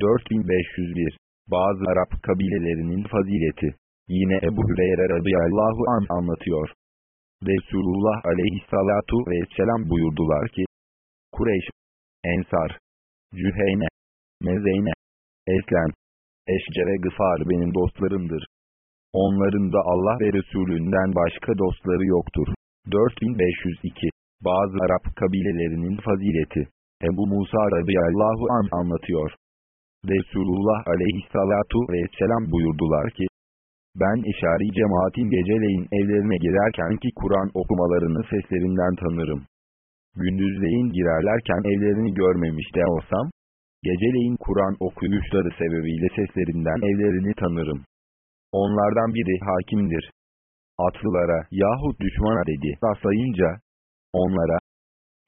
4501 Bazı Arap kabilelerinin fazileti Yine Ebu Hüreyre radıyallahu an anlatıyor. Resulullah aleyhissalatu vesselam buyurdular ki, Kureyş, Ensar, Cüheyne, Mezeyne, Eslem, Eşce ve Gıfar benim dostlarımdır. Onların da Allah ve Resulünden başka dostları yoktur. 4502 Bazı Arap kabilelerinin fazileti Ebu Musa radıyallahu an anlatıyor. Resulullah aleyhissalatu vesselam buyurdular ki, ben eşari cemaatin geceleyin evlerine girerken ki Kur'an okumalarını seslerinden tanırım. Gündüzleyin girerlerken evlerini görmemiş de olsam, geceleyin Kur'an okuyuşları sebebiyle seslerinden evlerini tanırım. Onlardan biri hakimdir. Atlılara yahut düşmana dedi rastlayınca, onlara,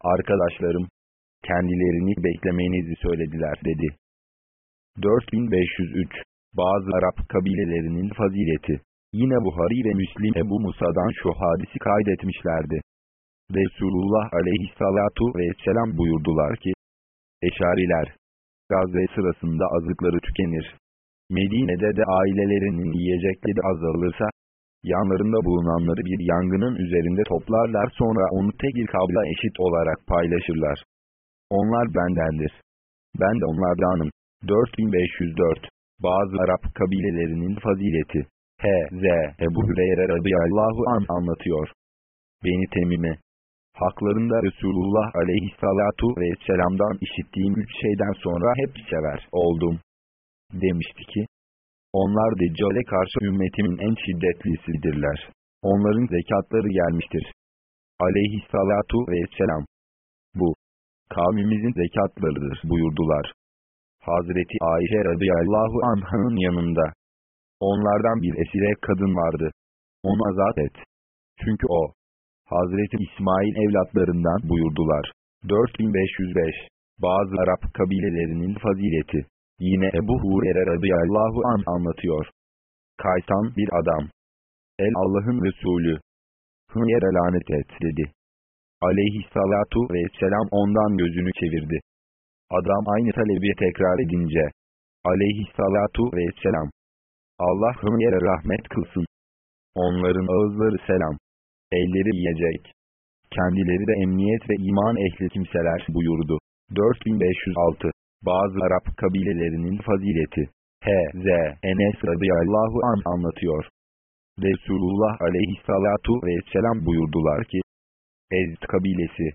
arkadaşlarım, kendilerini beklemenizi söylediler dedi. 4503 Bazı Arap kabilelerinin fazileti Yine Buhari ve Müslim Ebu Musa'dan şu hadisi kaydetmişlerdi. Resulullah aleyhissalatu vesselam buyurdular ki, Eşariler, gazve sırasında azıkları tükenir. Medine'de de ailelerinin yiyecekleri azalırsa, yanlarında bulunanları bir yangının üzerinde toplarlar sonra onu tek bir kabla eşit olarak paylaşırlar. Onlar bendendir. Ben de onlardanım. 4504 Bazı Arap kabilelerinin fazileti H.Z. Ebu Hüreyre radıyallahu an anlatıyor. Beni temime. Haklarında Resulullah aleyhissalatu vesselam'dan işittiğim üç şeyden sonra hep sever oldum. Demişti ki, onlar Deccale karşı ümmetimin en şiddetlisidirler. Onların zekatları gelmiştir. Aleyhissalatu vesselam. Bu, kavmimizin zekatlarıdır buyurdular. Hazreti Ayşe radıyallahu anh'ın yanında. Onlardan bir esire kadın vardı. Onu azat et. Çünkü o, Hazreti İsmail evlatlarından buyurdular. 4505 Bazı Arap kabilelerinin fazileti Yine Ebu Hurer'e radıyallahu an anlatıyor. Kaysan bir adam. El Allah'ın Resulü. Hıyer'e lanet et dedi. Aleyhissalatu vesselam ondan gözünü çevirdi. Adam aynı talebi tekrar edince. Aleyhissalatu vesselam. Allah Hıyer'e rahmet kılsın. Onların ağızları selam. Elleri yiyecek. Kendileri de emniyet ve iman ehli kimseler buyurdu. 4506 bazı Arap kabilelerinin fazileti. H.Z. Enes radıyallahu an anlatıyor. Resulullah aleyhissalatu vesselam buyurdular ki, Ezd kabilesi,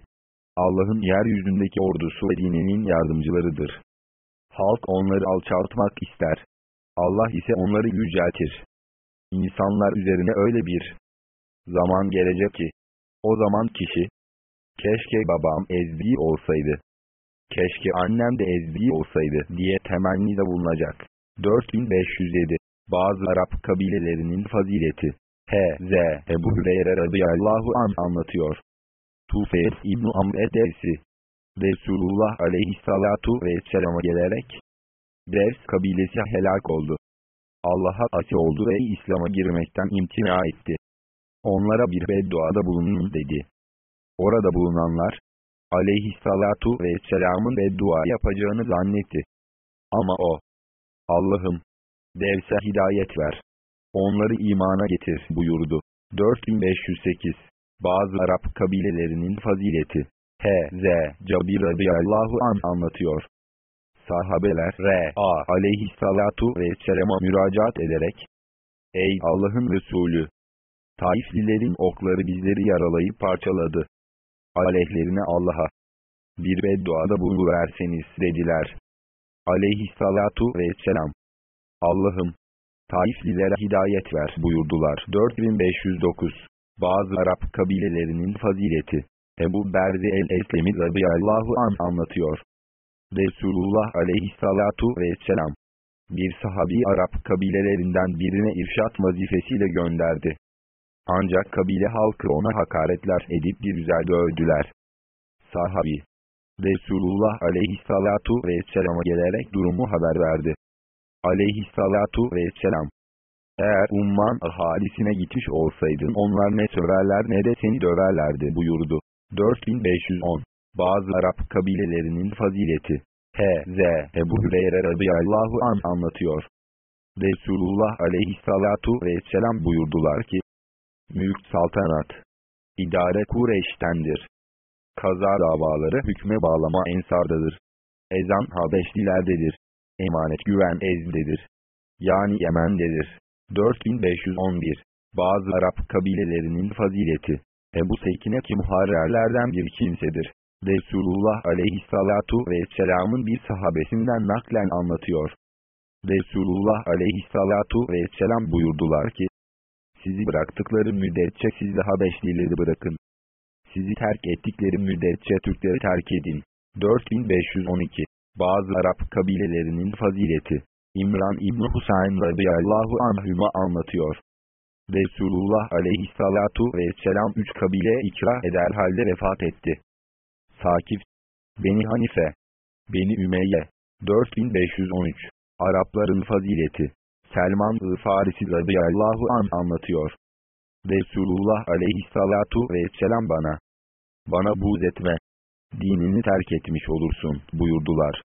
Allah'ın yeryüzündeki ordusu ve dininin yardımcılarıdır. Halk onları alçaltmak ister. Allah ise onları yüceltir. İnsanlar üzerine öyle bir zaman gelecek ki, o zaman kişi, keşke babam ezdi olsaydı keşke annem de ezdi olsaydı diye temenni de bulunacak. 4507 Bazı Arap kabilelerinin fazileti H.Z. Ebu Hüreyre radıyallahu an anlatıyor. Tufeyl İbn-i Amr Edevsi Resulullah aleyhissalatu vesselama gelerek Devs kabilesi helak oldu. Allah'a asi oldu ve İslam'a girmekten imtina etti. Onlara bir bedduada bulunun dedi. Orada bulunanlar, aleyhissalatu vesselamın beddua yapacağını zannetti. Ama o, Allah'ım, devse hidayet ver. Onları imana getir buyurdu. 4508 Bazı Arap kabilelerinin fazileti H.Z. Cabir radıyallahu an anlatıyor. Sahabeler R.A. aleyhissalatu vesselama müracaat ederek Ey Allah'ın Resulü! Taiflilerin okları bizleri yaralayıp parçaladı aleyhlerine Allah'a bir bedduada buluverseniz dediler. Aleyhissalatu vesselam. Allah'ım, Taiflilere hidayet ver buyurdular. 4509 Bazı Arap kabilelerinin fazileti Ebu Berzi el-Eslemi radıyallahu an anlatıyor. Resulullah aleyhissalatu vesselam bir sahabi Arap kabilelerinden birine irşat vazifesiyle gönderdi. Ancak kabile halkı ona hakaretler edip bir güzel dövdüler. Sahabi, Resulullah aleyhissalatu vesselama gelerek durumu haber verdi. Aleyhissalatu vesselam, eğer umman ahalisine gitmiş olsaydın onlar ne söverler ne de seni döverlerdi buyurdu. 4510 Bazı Arap kabilelerinin fazileti H.Z. Ebu Hüreyre radıyallahu an anlatıyor. Resulullah aleyhissalatu vesselam buyurdular ki, Mülk saltanat, idare Kureyş'tendir. Kaza davaları hükme bağlama ensardadır. Ezan Habeşlilerdedir. Emanet güven ezdedir. Yani Yemen'dedir. 4511 Bazı Arap kabilelerinin fazileti Ebu Sekine ki muharrerlerden bir kimsedir. Resulullah aleyhissalatu vesselamın bir sahabesinden naklen anlatıyor. Resulullah aleyhissalatu vesselam buyurdular ki, sizi bıraktıkları müddetçe siz de Habeşlileri bırakın. Sizi terk ettikleri müddetçe Türkleri terk edin. 4512 Bazı Arap kabilelerinin fazileti İmran İbni Husayn radıyallahu anhüma anlatıyor. Resulullah aleyhissalatu vesselam üç kabile ikra eder halde vefat etti. Sakif, Beni Hanife, Beni Ümeyye, 4513, Arapların fazileti, Selman-ı Farisi radıyallahu an anlatıyor. Resulullah aleyhissalatu vesselam bana, bana buğz etme, dinini terk etmiş olursun buyurdular.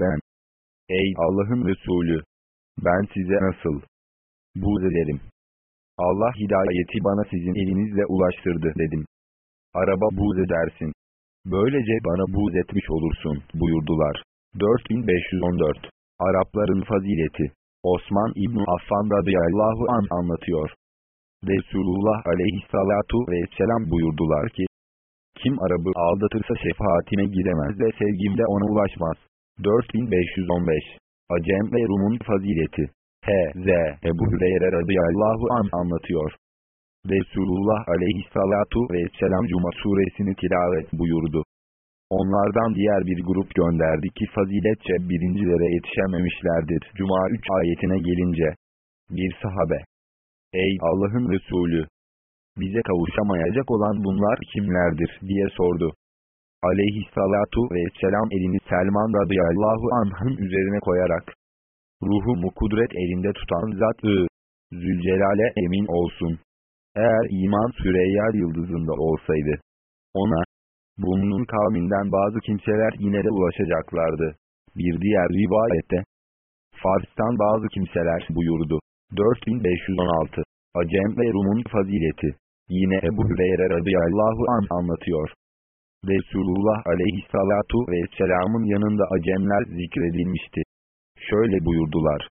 Ben, ey Allah'ın Resulü, ben size nasıl buğz ederim? Allah hidayeti bana sizin elinizle ulaştırdı dedim. Araba buğz edersin. Böylece bana buğz etmiş olursun buyurdular. 4514 Arapların fazileti Osman İbn Affan radıyallahu an anlatıyor. Resulullah aleyhissalatu vesselam buyurdular ki, Kim Arabı aldatırsa şefaatime gidemez ve sevgimde ona ulaşmaz. 4515 Acem ve Rum'un fazileti H.Z. Ebu Hüreyre radıyallahu an anlatıyor. Resulullah aleyhissalatu vesselam Cuma suresini tilavet buyurdu. Onlardan diğer bir grup gönderdi ki faziletçe birincilere yetişememişlerdir. Cuma 3 ayetine gelince, bir sahabe, Ey Allah'ın Resulü! Bize kavuşamayacak olan bunlar kimlerdir diye sordu. Aleyhissalatu vesselam elini Selman radıyallahu anh'ın üzerine koyarak, Ruhumu kudret elinde tutan zat-ı, Zülcelal'e emin olsun. Eğer iman Süreyya yıldızında olsaydı, ona, bunun kavminden bazı kimseler yine de ulaşacaklardı. Bir diğer rivayette, Fars'tan bazı kimseler buyurdu. 4516 Acem ve Rum'un fazileti Yine Ebu Hüreyre radıyallahu an anlatıyor. Resulullah aleyhissalatu vesselamın yanında Acemler zikredilmişti. Şöyle buyurdular.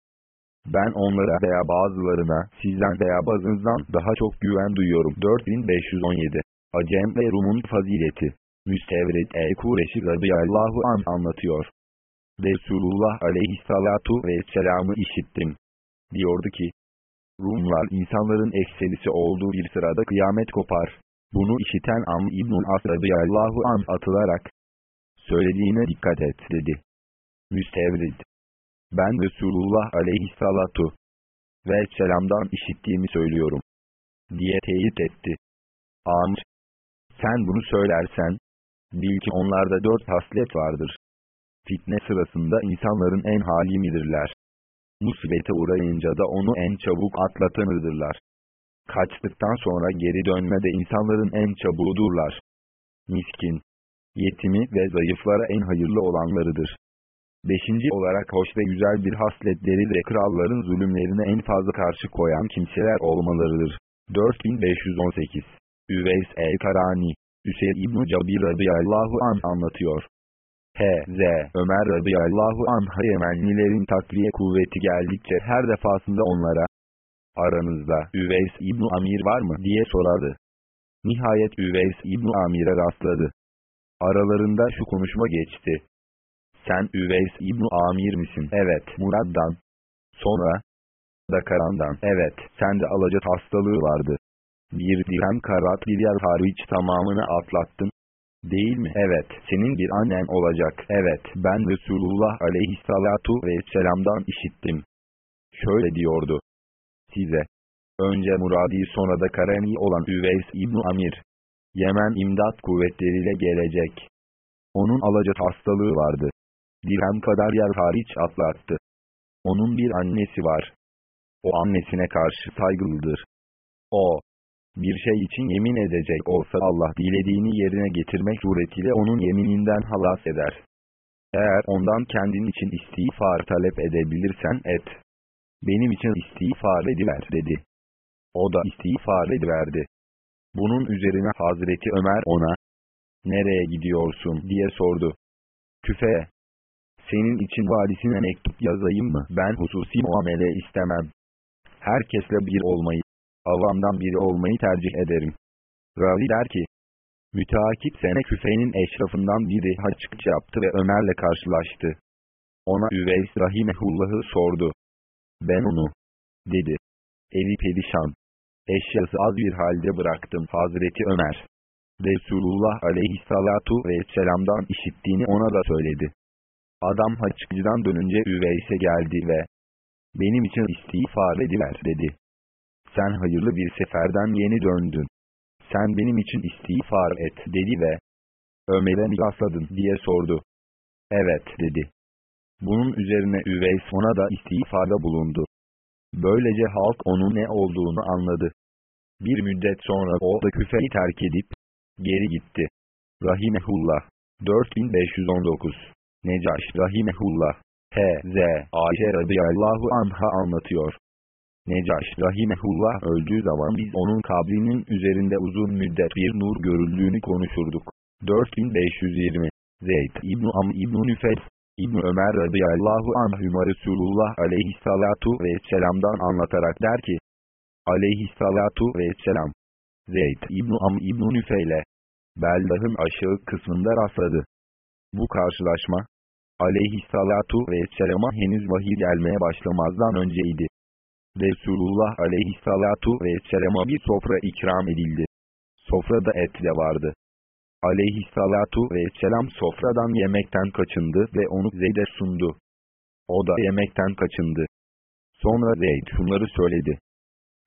Ben onlara veya bazılarına sizden veya bazınızdan daha çok güven duyuyorum. 4517 Acem ve Rum'un fazileti Müstevret el-Kureşi radıyallahu an anlatıyor. Resulullah aleyhissalatu vesselam'ı işittim. Diyordu ki, Rumlar insanların ekselisi olduğu bir sırada kıyamet kopar. Bunu işiten Am İbn-i As radıyallahu an atılarak, söylediğine dikkat et dedi. Müstevrid. Ben Resulullah aleyhissalatu ve selamdan işittiğimi söylüyorum. Diye teyit etti. Amr. Sen bunu söylersen, bil ki onlarda dört haslet vardır. Fitne sırasında insanların en halimidirler. Musibete uğrayınca da onu en çabuk atlatanıdırlar. Kaçtıktan sonra geri dönmede insanların en çabuğudurlar. Miskin, yetimi ve zayıflara en hayırlı olanlarıdır. Beşinci olarak hoş ve güzel bir hasletleri de kralların zulümlerine en fazla karşı koyan kimseler olmalarıdır. 4518 Üveys el-Karani Hüseyin İbn-i Cabir radıyallahu an anlatıyor. H.Z. Ömer radıyallahu anh Yemenlilerin takviye kuvveti geldikçe her defasında onlara aranızda Üveys İbn Amir var mı diye sorardı. Nihayet Üveys İbn Amir'e rastladı. Aralarında şu konuşma geçti. Sen Üveys İbn Amir misin? Evet. Murad'dan. Sonra Dakaran'dan. Evet. Sende alacak hastalığı vardı. Bir dirhem karat bir yer hariç tamamını atlattın. Değil mi? Evet. Senin bir annen olacak. Evet. Ben Resulullah aleyhissalatu vesselam'dan işittim. Şöyle diyordu. Size. Önce Muradi sonra da Karani olan Üveys İbn Amir. Yemen imdat kuvvetleriyle gelecek. Onun alacak hastalığı vardı. Dirhem kadar yer hariç atlattı. Onun bir annesi var. O annesine karşı saygılıdır. O, bir şey için yemin edecek olsa Allah dilediğini yerine getirmek suretiyle onun yemininden halas eder. Eğer ondan kendin için istiğfar talep edebilirsen et. Benim için istiğfar ediver dedi. O da istiğfar ediverdi. Bunun üzerine Hazreti Ömer ona, nereye gidiyorsun diye sordu. Küfe'ye. Senin için valisine mektup yazayım mı? Ben hususi muamele istemem. Herkesle bir olmayı, avamdan biri olmayı tercih ederim. Ravi der ki, müteakip sene küfenin eşrafından biri haçkıç yaptı ve Ömer'le karşılaştı. Ona Üveys Rahimehullah'ı sordu. Ben onu, dedi. Evi perişan. Eşyası az bir halde bıraktım Hazreti Ömer. Resulullah aleyhissalatu vesselam'dan işittiğini ona da söyledi. Adam haçkıcıdan dönünce Üveys'e geldi ve benim için istiğfar ediver dedi. Sen hayırlı bir seferden yeni döndün. Sen benim için istiğfar et dedi ve Ömer'e mi diye sordu. Evet dedi. Bunun üzerine Üveys ona da istiğfarda bulundu. Böylece halk onun ne olduğunu anladı. Bir müddet sonra o da küfeyi terk edip geri gitti. Rahimehullah 4519 Necaş Rahimehullah H.Z. Ayşe radıyallahu anha anlatıyor. Necaş Rahimehullah öldüğü zaman biz onun kabrinin üzerinde uzun müddet bir nur görüldüğünü konuşurduk. 4520 Zeyd İbn Am İbn Nüfes İbn Ömer radıyallahu anhüma Resulullah aleyhissalatu vesselam'dan anlatarak der ki, aleyhissalatu vesselam, Zeyd İbn Am İbn Nüfeyle, Beldah'ın aşağı kısmında rastladı. Bu karşılaşma, aleyhissalatu vesselama henüz vahiy gelmeye başlamazdan önceydi. Resulullah aleyhissalatu vesselama bir sofra ikram edildi. Sofrada et de vardı. Aleyhissalatu vesselam sofradan yemekten kaçındı ve onu Zeyd'e sundu. O da yemekten kaçındı. Sonra Zeyd şunları söyledi.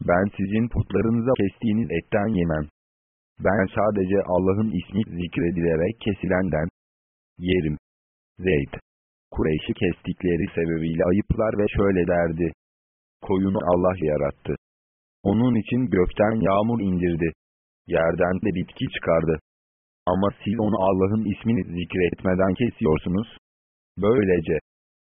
Ben sizin putlarınıza kestiğiniz etten yemem. Ben sadece Allah'ın ismi zikredilerek kesilenden yerim. Zeyd. Kureyş'i kestikleri sebebiyle ayıplar ve şöyle derdi. Koyunu Allah yarattı. Onun için gökten yağmur indirdi. Yerden de bitki çıkardı. Ama siz onu Allah'ın ismini zikretmeden kesiyorsunuz. Böylece,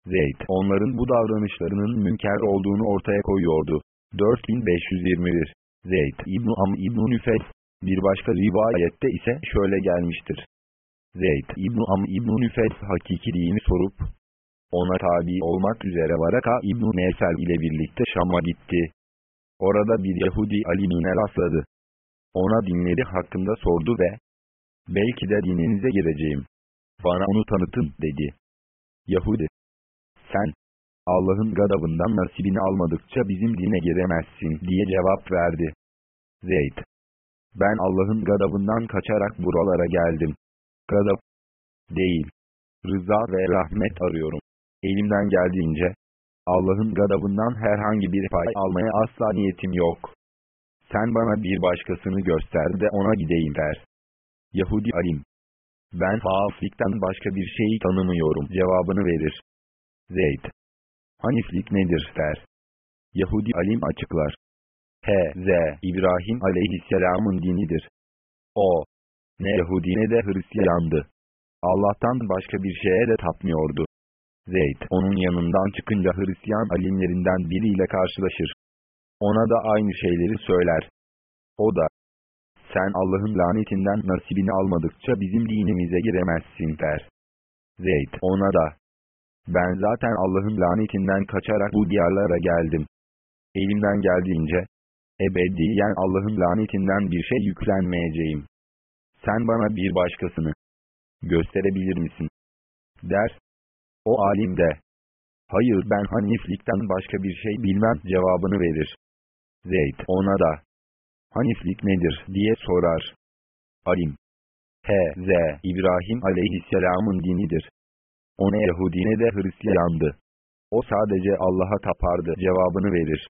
Zeyd onların bu davranışlarının münker olduğunu ortaya koyuyordu. 4521 Zeyd İbn Am İbn Nüfes Bir başka rivayette ise şöyle gelmiştir. Zeyd İbn Am İbn Nüfes hakikiliğini sorup, ona tabi olmak üzere Varaka İbn Nesel ile birlikte Şam'a gitti. Orada bir Yahudi alimine rastladı. Ona dinleri hakkında sordu ve, belki de dininize gireceğim. Bana onu tanıtın dedi. Yahudi, sen, Allah'ın gadabından nasibini almadıkça bizim dine giremezsin diye cevap verdi. Zeyd, ben Allah'ın gadabından kaçarak buralara geldim. Gadab değil, rıza ve rahmet arıyorum. Elimden geldiğince, Allah'ın gadabından herhangi bir pay almaya asla niyetim yok. Sen bana bir başkasını göster de ona gideyim der. Yahudi alim. Ben faaslikten başka bir şeyi tanımıyorum cevabını verir. Zeyd. Haniflik nedir der. Yahudi alim açıklar. H.Z. İbrahim aleyhisselamın dinidir. O, ne Yahudi ne de Hristiyandı. Allah'tan başka bir şeye de tapmıyordu. Zeyd onun yanından çıkınca Hristiyan alimlerinden biriyle karşılaşır. Ona da aynı şeyleri söyler. O da, sen Allah'ın lanetinden nasibini almadıkça bizim dinimize giremezsin der. Zeyd ona da, ben zaten Allah'ın lanetinden kaçarak bu diyarlara geldim. Elimden geldiğince, ebediyen Allah'ın lanetinden bir şey yüklenmeyeceğim. Sen bana bir başkasını gösterebilir misin? Der. O alim de, hayır ben haniflikten başka bir şey bilmem cevabını verir. Zeyd ona da, Haniflik nedir diye sorar. Alim. H.Z. İbrahim aleyhisselamın dinidir. O ne Yahudi ne de Hristiyandı. O sadece Allah'a tapardı cevabını verir.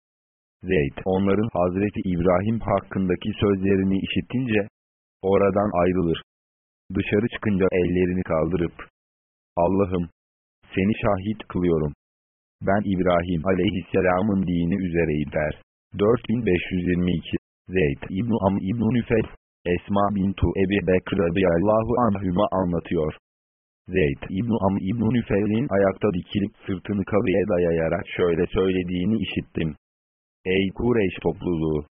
Zeyd onların Hazreti İbrahim hakkındaki sözlerini işitince, oradan ayrılır. Dışarı çıkınca ellerini kaldırıp, Allah'ım, seni şahit kılıyorum. Ben İbrahim aleyhisselamın dini üzereyim der. 4522 Zeyd İbn Am İbn Nüfes, Esma bintu Ebi Bekr radıyallahu anhüma anlatıyor. Zeyd İbn Am İbn Nüfel'in ayakta dikilip sırtını kabriye dayayarak şöyle söylediğini işittim. Ey Kureyş topluluğu!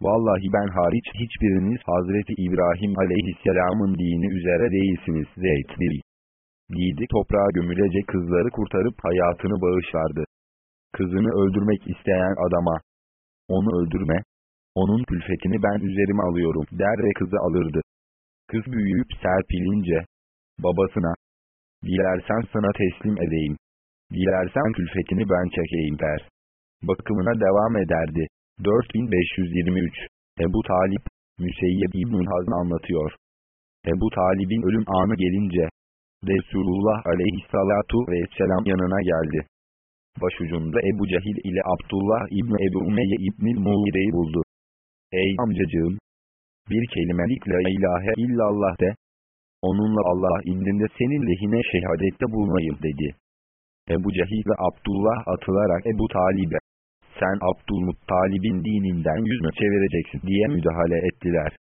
Vallahi ben hariç hiçbiriniz Hazreti İbrahim aleyhisselamın dini üzere değilsiniz Zeyd bir. Giydi toprağa gömülece kızları kurtarıp hayatını bağışlardı. Kızını öldürmek isteyen adama, onu öldürme, onun külfetini ben üzerime alıyorum der ve kızı alırdı. Kız büyüyüp serpilince, babasına, dilersen sana teslim edeyim, dilersen külfetini ben çekeyim der. Bakımına devam ederdi. 4523 Ebu Talip, Müseyyed İbn-i Hazm anlatıyor. Ebu Talib'in ölüm anı gelince, Resulullah aleyhissalatu vesselam yanına geldi. Başucunda Ebu Cehil ile Abdullah İbni Ebu Umeyye İbni Muğire'yi buldu. Ey amcacığım! Bir kelimelik la ilahe illallah de. Onunla Allah indinde senin lehine şehadette bulunayım dedi. Ebu Cehil ve Abdullah atılarak Ebu Talib'e, sen Abdülmuttalib'in dininden yüz mü çevireceksin diye müdahale ettiler.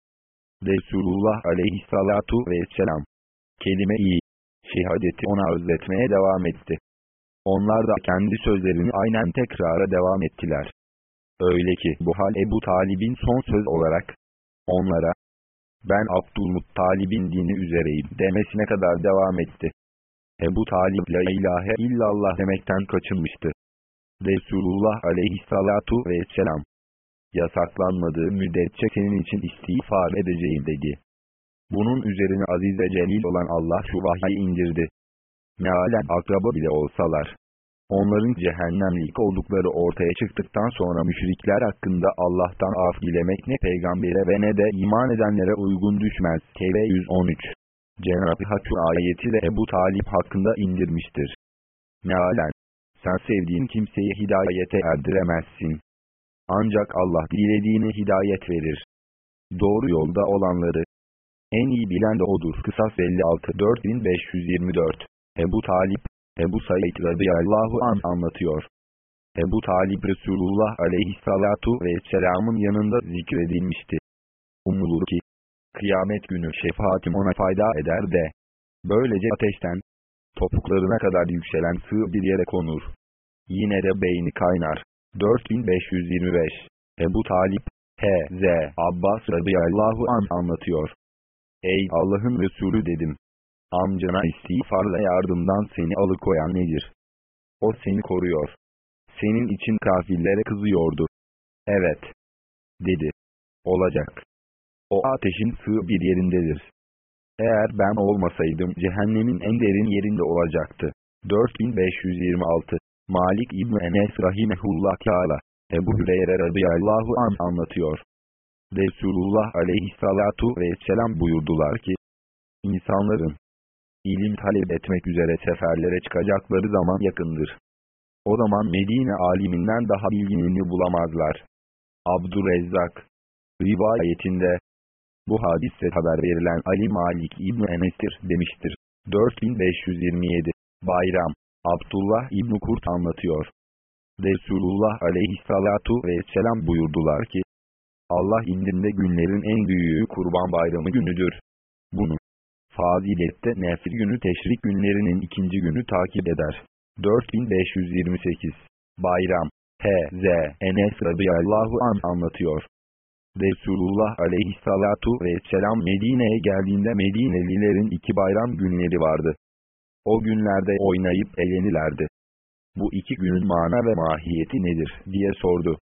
Resulullah aleyhissalatu vesselam, kelime-i şehadeti ona özletmeye devam etti. Onlar da kendi sözlerini aynen tekrara devam ettiler. Öyle ki bu hal Ebu Talib'in son söz olarak, onlara, ben Abdülmuttalib'in dini üzereyim demesine kadar devam etti. Ebu Talib la ilahe illallah demekten kaçınmıştı. Resulullah aleyhissalatu vesselam, yasaklanmadığı müddetçe senin için istiğfar edeceğim dedi. Bunun üzerine aziz ve celil olan Allah şu vahyi indirdi. Mealen akraba bile olsalar, onların cehennemlik oldukları ortaya çıktıktan sonra müşrikler hakkında Allah'tan af dilemek ne peygambere ve ne de iman edenlere uygun düşmez. Tevbe 113 Cenab-ı Hak ayeti de Ebu Talip hakkında indirmiştir. Mealen, sen sevdiğin kimseyi hidayete erdiremezsin. Ancak Allah dilediğine hidayet verir. Doğru yolda olanları, en iyi bilen de odur. Kısas 56 4524 Ebu Talip, Ebu Said radıyallahu an anlatıyor. Ebu Talip Resulullah aleyhissalatu vesselamın yanında zikredilmişti. Umulur ki, kıyamet günü şefaatim ona fayda eder de, böylece ateşten, topuklarına kadar yükselen sığ bir yere konur. Yine de beyni kaynar. 4525 Ebu Talip, H.Z. Abbas radıyallahu an anlatıyor. Ey Allah'ın Resulü dedim. Amcana istiğfarla yardımdan seni alıkoyan nedir? O seni koruyor. Senin için kafirlere kızıyordu. Evet. Dedi. Olacak. O ateşin sığ bir yerindedir. Eğer ben olmasaydım cehennemin en derin yerinde olacaktı. 4526 Malik İbni Enes Rahimehullah Teala Ebu Hüreyre radıyallahu an anlatıyor. Resulullah aleyhissalatu vesselam buyurdular ki, insanların ilim talep etmek üzere seferlere çıkacakları zaman yakındır. O zaman Medine aliminden daha bilginini bulamazlar. Abdurrezzak rivayetinde bu hadiste haber verilen Ali Malik İbni Enes'tir demiştir. 4527 Bayram Abdullah İbni Kurt anlatıyor. Resulullah aleyhissalatu vesselam buyurdular ki, Allah indinde günlerin en büyüğü kurban bayramı günüdür. Bunu, fazilette nefil günü teşrik günlerinin ikinci günü takip eder. 4528 Bayram H.Z. Enes radıyallahu an anlatıyor. Resulullah aleyhissalatu vesselam Medine'ye geldiğinde Medinelilerin iki bayram günleri vardı. O günlerde oynayıp eğlenirlerdi. Bu iki günün mana ve mahiyeti nedir diye sordu.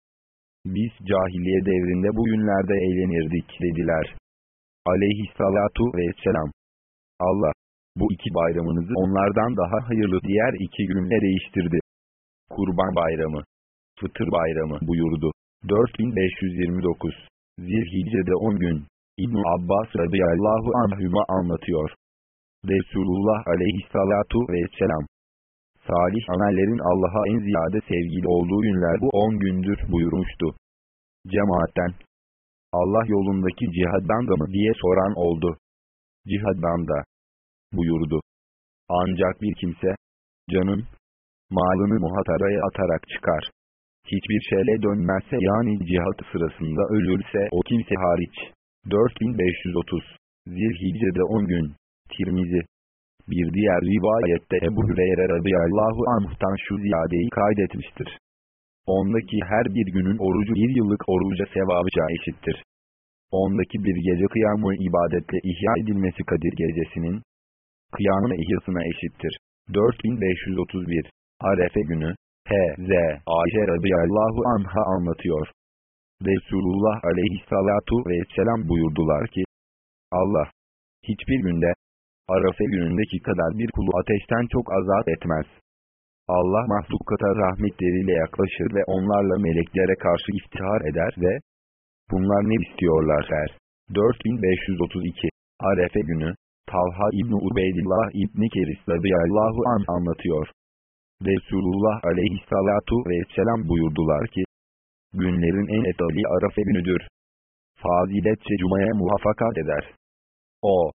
Biz cahiliye devrinde bu günlerde eğlenirdik dediler. Aleyhissalatu vesselam. Allah, bu iki bayramınızı onlardan daha hayırlı diğer iki günle değiştirdi. Kurban bayramı, fıtır bayramı buyurdu. 4529 Zilhicce'de 10 gün. İbn Abbas radıyallahu anhüma anlatıyor. Resulullah aleyhissalatu vesselam. Salih amellerin Allah'a en ziyade sevgili olduğu günler bu 10 gündür buyurmuştu. Cemaatten. Allah yolundaki cihaddan da mı diye soran oldu. Cihaddan da. Buyurdu. Ancak bir kimse, canın, malını muhataraya atarak çıkar. Hiçbir şeyle dönmezse yani cihat sırasında ölürse o kimse hariç. 4530 Zilhicce'de 10 gün. Tirmizi Bir diğer rivayette Ebu Hüreyre radıyallahu anh'tan şu ziyadeyi kaydetmiştir. Ondaki her bir günün orucu bir yıllık oruca sevabıca eşittir. Ondaki bir gece kıyamı ibadetle ihya edilmesi Kadir gecesinin kıyamın ihyasına eşittir. 4531 Arefe günü H.Z. Ayşe radıyallahu anha anlatıyor. Resulullah aleyhissalatu vesselam buyurdular ki, Allah, hiçbir günde, Arafe günündeki kadar bir kulu ateşten çok azat etmez. Allah mahlukata rahmetleriyle yaklaşır ve onlarla meleklere karşı iftihar eder ve bunlar ne istiyorlar der. 4532 Arefe günü Talha İbni Ubeydillah İbni Keris radıyallahu an anlatıyor. Resulullah aleyhissalatu vesselam buyurdular ki, günlerin en etali Arafe günüdür. Faziletçe Cuma'ya muvaffakat eder. O,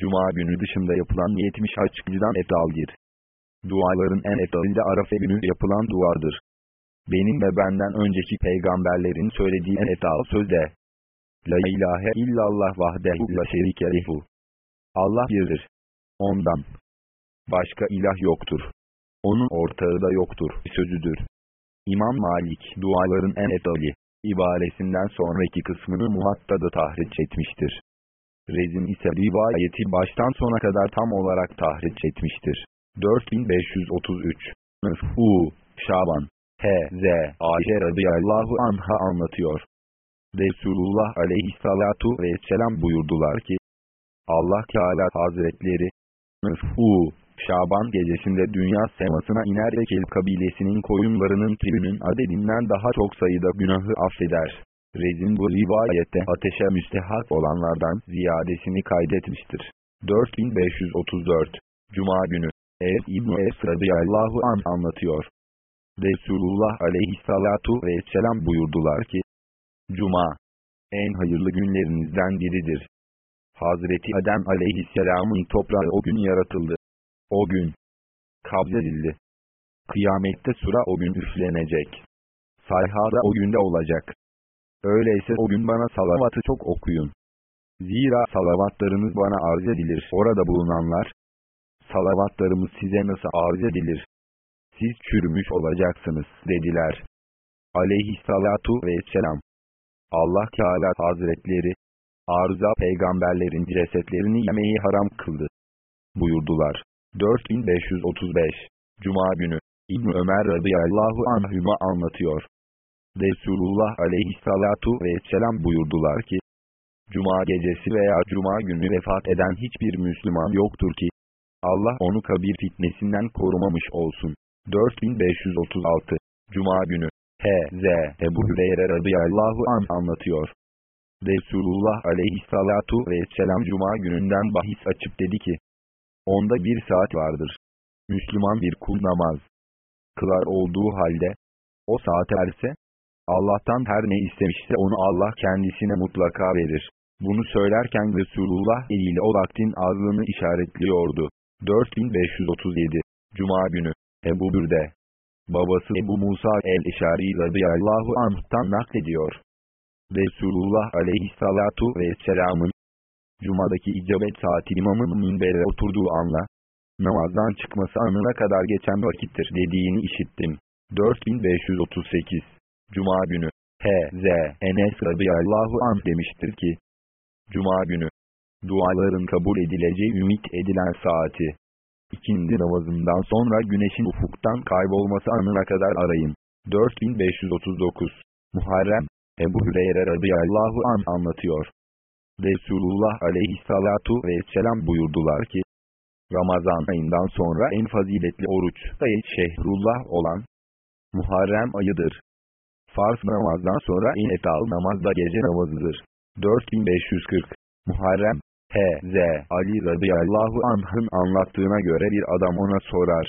Cuma günü dışında yapılan 70 haçkıdan etaldir. Duaların en etali de Arafe günü yapılan duadır. Benim ve benden önceki peygamberlerin söylediği en etal sözde. La ilahe illallah vahdehu la şerike lehu. Allah birdir. Ondan. Başka ilah yoktur. Onun ortağı da yoktur sözüdür. İmam Malik duaların en etali, ibaresinden sonraki kısmını muhattada tahriç etmiştir. Rezin ise rivayeti baştan sona kadar tam olarak tahriç etmiştir. 4533 Nıf'u, Şaban, H.Z. Ayşe radıyallahu anha anlatıyor. Resulullah aleyhissalatu vesselam buyurdular ki, Allah Teala Hazretleri, Nıf'u, Şaban gecesinde dünya semasına iner ve Kelp kabilesinin koyunlarının tribünün adedinden daha çok sayıda günahı affeder. Rezin bu rivayette ateşe müstehak olanlardan ziyadesini kaydetmiştir. 4534 Cuma günü Ev İbn-i Es radıyallahu an anlatıyor. Resulullah aleyhissalatu vesselam buyurdular ki, Cuma, en hayırlı günlerinizden biridir. Hazreti Adem aleyhisselamın toprağı o gün yaratıldı. O gün kabzedildi. Kıyamette sura o gün üflenecek. Sayhada o günde olacak. Öyleyse o gün bana salavatı çok okuyun. Zira salavatlarınız bana arz edilir. Orada bulunanlar, salavatlarımız size nasıl arz edilir? Siz çürümüş olacaksınız dediler. Aleyhissalatu vesselam. Allah Teala Hazretleri, arıza peygamberlerin cesetlerini yemeyi haram kıldı. Buyurdular. 4535 Cuma günü İbn Ömer radıyallahu anhüma anlatıyor. Resulullah aleyhissalatu vesselam buyurdular ki, Cuma gecesi veya Cuma günü vefat eden hiçbir Müslüman yoktur ki, Allah onu kabir fitnesinden korumamış olsun. 4536 Cuma günü H.Z. Ebu Hüreyre radıyallahu an anlatıyor. Resulullah aleyhissalatu vesselam Cuma gününden bahis açıp dedi ki, Onda bir saat vardır. Müslüman bir kul namaz kılar olduğu halde, o saat erse, Allah'tan her ne istemişse onu Allah kendisine mutlaka verir. Bunu söylerken Resulullah eliyle o vaktin azlığını işaretliyordu. 4537 Cuma günü Ebu Bürde Babası Ebu Musa el-İşari radıyallahu anh'tan naklediyor. Resulullah aleyhissalatu vesselamın Cuma'daki icabet saati imamın minbere oturduğu anla, namazdan çıkması anına kadar geçen vakittir dediğini işittim. 4538 Cuma günü H.Z. Enes radıyallahu anh demiştir ki, Cuma günü, duaların kabul edileceği ümit edilen saati, ikindi namazından sonra güneşin ufuktan kaybolması anına kadar arayın. 4539 Muharrem, Ebu Hüreyre radıyallahu an anlatıyor. Resulullah aleyhissalatu vesselam buyurdular ki, Ramazan ayından sonra en faziletli oruç ayı şehrullah olan Muharrem ayıdır. Farz namazdan sonra en etal namaz da gece namazıdır. 4540 Muharrem H.Z. Ali radıyallahu anh'ın anlattığına göre bir adam ona sorar.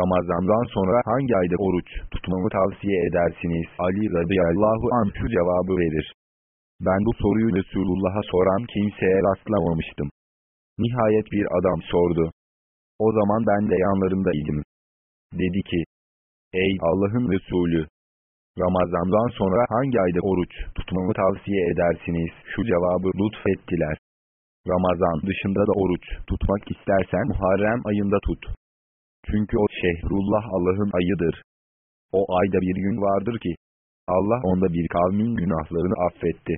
Ramazandan sonra hangi ayda oruç tutmamı tavsiye edersiniz? Ali radıyallahu anh şu cevabı verir. Ben bu soruyu Resulullah'a soran kimseye rastlamamıştım. Nihayet bir adam sordu. O zaman ben de yanlarındaydım. Dedi ki, Ey Allah'ın Resulü! Ramazandan sonra hangi ayda oruç tutmamı tavsiye edersiniz? Şu cevabı lütfettiler. Ramazan dışında da oruç tutmak istersen Muharrem ayında tut. Çünkü o şehrullah Allah'ın ayıdır. O ayda bir gün vardır ki, Allah onda bir kavmin günahlarını affetti.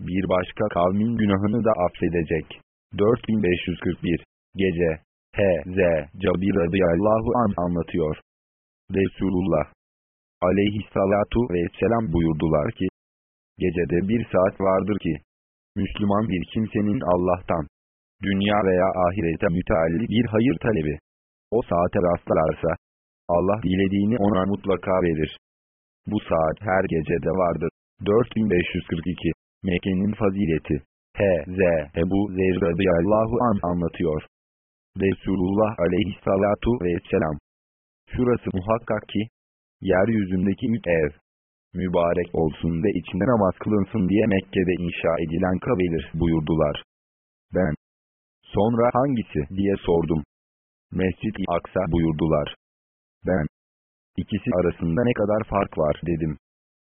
Bir başka kavmin günahını da affedecek. 4541 Gece H.Z. Cabir radıyallahu an anlatıyor. Resulullah aleyhissalatu vesselam buyurdular ki, Gecede bir saat vardır ki, Müslüman bir kimsenin Allah'tan, dünya veya ahirete mütealli bir hayır talebi, o saate rastlarsa, Allah dilediğini ona mutlaka verir. Bu saat her gecede vardır. 4542 Mekke'nin fazileti H.Z. Ebu Zer radıyallahu an anlatıyor. Resulullah aleyhissalatu vesselam. Şurası muhakkak ki, yeryüzündeki ilk ev, mübarek olsun ve içinde namaz kılınsın diye Mekke'de inşa edilen kabelir buyurdular. Ben, sonra hangisi diye sordum. Mescid-i Aksa buyurdular. Ben, ikisi arasında ne kadar fark var dedim.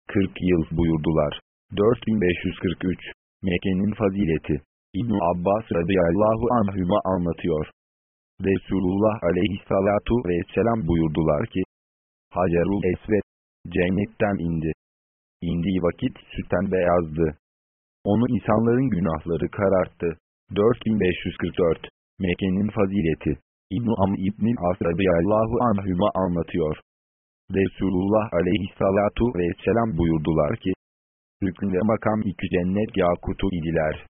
40 yıl buyurdular. 4543 Mekke'nin fazileti İbn Abbas radıyallahu anhüma anlatıyor. Resulullah aleyhissalatu vesselam buyurdular ki, Hacerul Esved, cennetten indi. İndiği vakit sütten beyazdı. Onu insanların günahları kararttı. 4544 Mekke'nin fazileti İbn-i Am İbn-i As radıyallahu anhüma anlatıyor. Resulullah aleyhissalatu vesselam buyurdular ki, Rükn ve makam iki cennet yakutu idiler.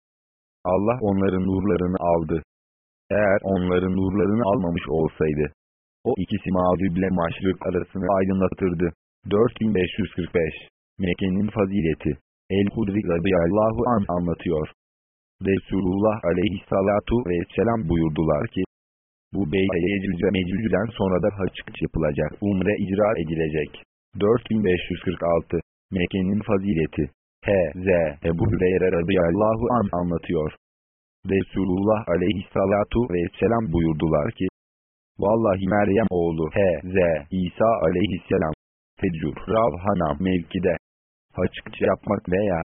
Allah onların nurlarını aldı. Eğer onların nurlarını almamış olsaydı, o ikisi mağrible maşrık arasını aydınlatırdı. 4545 Mekke'nin fazileti El-Hudri radıyallahu an anlatıyor. Resulullah aleyhissalatu vesselam buyurdular ki, bu bey Yecüc ve Mecüc'den sonra da haç yapılacak, umre icra edilecek. 4546 Mekke'nin fazileti H.Z. Ebu Hüreyre radıyallahu an anlatıyor. Resulullah aleyhissalatu vesselam buyurdular ki, Vallahi Meryem oğlu H.Z. İsa aleyhisselam, Fecur Ravhana mevkide, haçkıç yapmak veya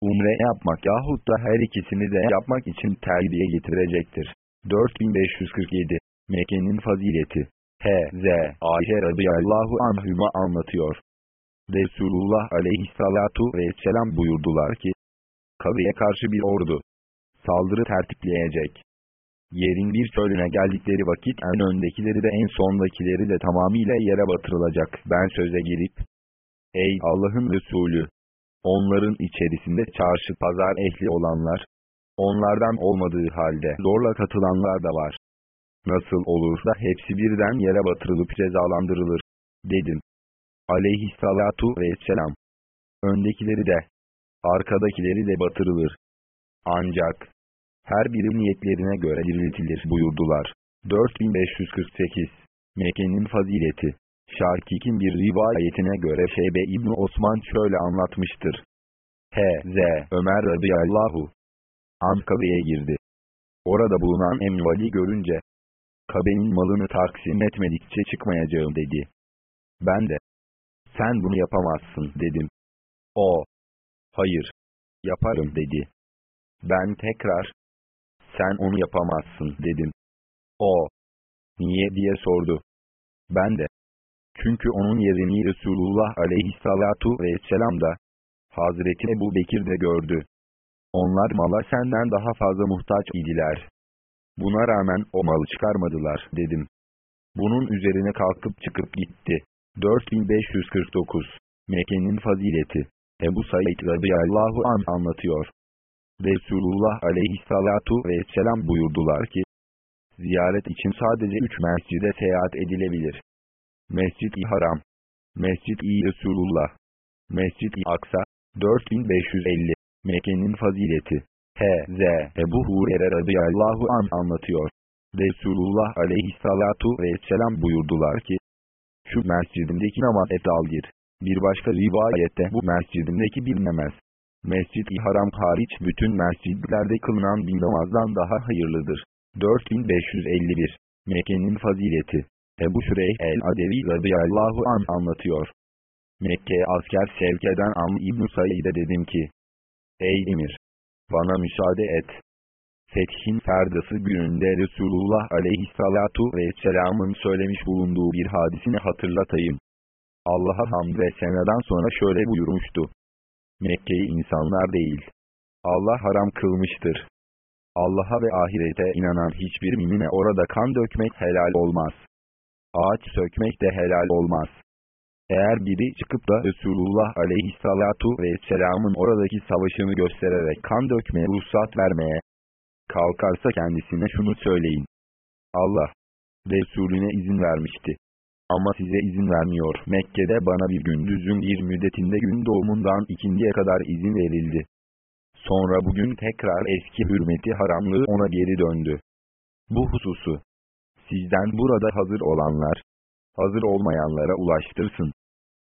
umre yapmak yahut da her ikisini de yapmak için terbiye getirecektir. 4547 Mekke'nin fazileti H.Z. Ayşe radıyallahu anhüma anlatıyor. Resulullah aleyhissalatu vesselam buyurdular ki, Kabe'ye karşı bir ordu, saldırı tertipleyecek. Yerin bir çölüne geldikleri vakit en öndekileri de en sondakileri de tamamıyla yere batırılacak. Ben söze girip, Ey Allah'ın Resulü! Onların içerisinde çarşı pazar ehli olanlar, onlardan olmadığı halde zorla katılanlar da var. Nasıl olur da hepsi birden yere batırılıp cezalandırılır, dedim. Aleyhissalatu vesselam. Öndekileri de, arkadakileri de batırılır. Ancak, her biri niyetlerine göre diriltilir buyurdular. 4548 Mekke'nin fazileti Şarkik'in bir rivayetine göre Şeybe İbni Osman şöyle anlatmıştır. H.Z. Ömer radıyallahu an Kabe'ye girdi. Orada bulunan emvali görünce, Kabe'nin malını taksim etmedikçe çıkmayacağım dedi. Ben de, sen bunu yapamazsın dedim. O, hayır, yaparım dedi. Ben tekrar, sen onu yapamazsın dedim. O, niye diye sordu. Ben de, çünkü onun yerini Resulullah aleyhissalatu vesselam da, Hazreti Ebu Bekir de gördü. Onlar mala senden daha fazla muhtaç idiler. Buna rağmen o malı çıkarmadılar dedim. Bunun üzerine kalkıp çıkıp gitti. 4549 Mekke'nin fazileti Ebu Said radıyallahu an anlatıyor. Resulullah aleyhissalatu vesselam buyurdular ki, ziyaret için sadece üç mescide seyahat edilebilir. Mescid-i Haram, Mescid-i Resulullah, Mescid-i Aksa, 4550 Mekke'nin fazileti H.Z. Ebu Hurer'e radıyallahu an anlatıyor. Resulullah aleyhissalatu vesselam buyurdular ki, şu mescidimdeki namaz efdaldir. Bir başka rivayette bu mescidimdeki bir namaz. Mescid-i Haram hariç bütün mescidlerde kılınan bir namazdan daha hayırlıdır. 4551 Mekke'nin fazileti Ebu Şureyh el-Adevi radıyallahu an anlatıyor. Mekke'ye asker sevk eden Am İbn-i Said'e dedim ki, Ey emir! Bana müsaade et. Fethin Ferdası gününde Resulullah aleyhissalatu vesselamın söylemiş bulunduğu bir hadisini hatırlatayım. Allah'a hamd ve senadan sonra şöyle buyurmuştu. Mekke'yi insanlar değil. Allah haram kılmıştır. Allah'a ve ahirete inanan hiçbir mümine orada kan dökmek helal olmaz. Ağaç sökmek de helal olmaz. Eğer biri çıkıp da Resulullah aleyhissalatu vesselamın oradaki savaşını göstererek kan dökmeye ruhsat vermeye kalkarsa kendisine şunu söyleyin. Allah, Resulüne izin vermişti. Ama size izin vermiyor. Mekke'de bana bir gündüzün bir müddetinde gün doğumundan ikindiye kadar izin verildi. Sonra bugün tekrar eski hürmeti haramlığı ona geri döndü. Bu hususu, sizden burada hazır olanlar, hazır olmayanlara ulaştırsın.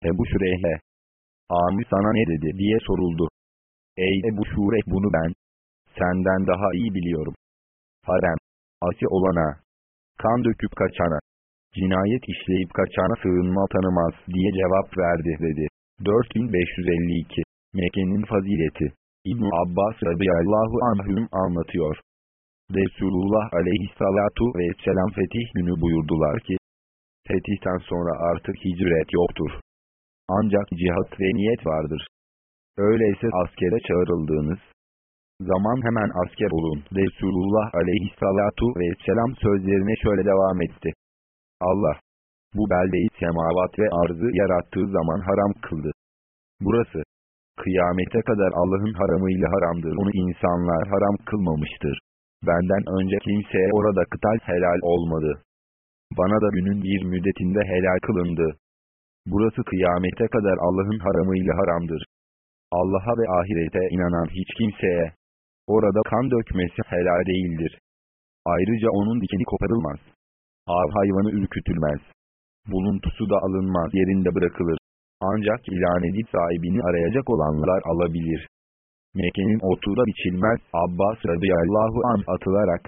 Ebu Şureyhe, Ami sana ne dedi diye soruldu. Ey Ebu Şureyh bunu ben, senden daha iyi biliyorum. Harem, asi olana, kan döküp kaçana, cinayet işleyip kaçana sığınma tanımaz diye cevap verdi dedi. 4552 Mekke'nin fazileti İbn Abbas radıyallahu anhüm anlatıyor. Resulullah aleyhissalatu vesselam fetih günü buyurdular ki, Fetihten sonra artık hicret yoktur. Ancak cihat ve niyet vardır. Öyleyse askere çağrıldığınız zaman hemen asker olun. Resulullah aleyhissalatu vesselam sözlerine şöyle devam etti. Allah, bu beldeyi semavat ve arzı yarattığı zaman haram kıldı. Burası, kıyamete kadar Allah'ın haramıyla haramdır. Onu insanlar haram kılmamıştır. Benden önce kimseye orada kıtal helal olmadı. Bana da günün bir müddetinde helal kılındı. Burası kıyamete kadar Allah'ın haramıyla haramdır. Allah'a ve ahirete inanan hiç kimseye, orada kan dökmesi helal değildir. Ayrıca onun dikeni koparılmaz. Av hayvanı ürkütülmez. Buluntusu da alınmaz yerinde bırakılır. Ancak ilan edip sahibini arayacak olanlar alabilir. Mekke'nin otu da biçilmez. Abbas radıyallahu an atılarak,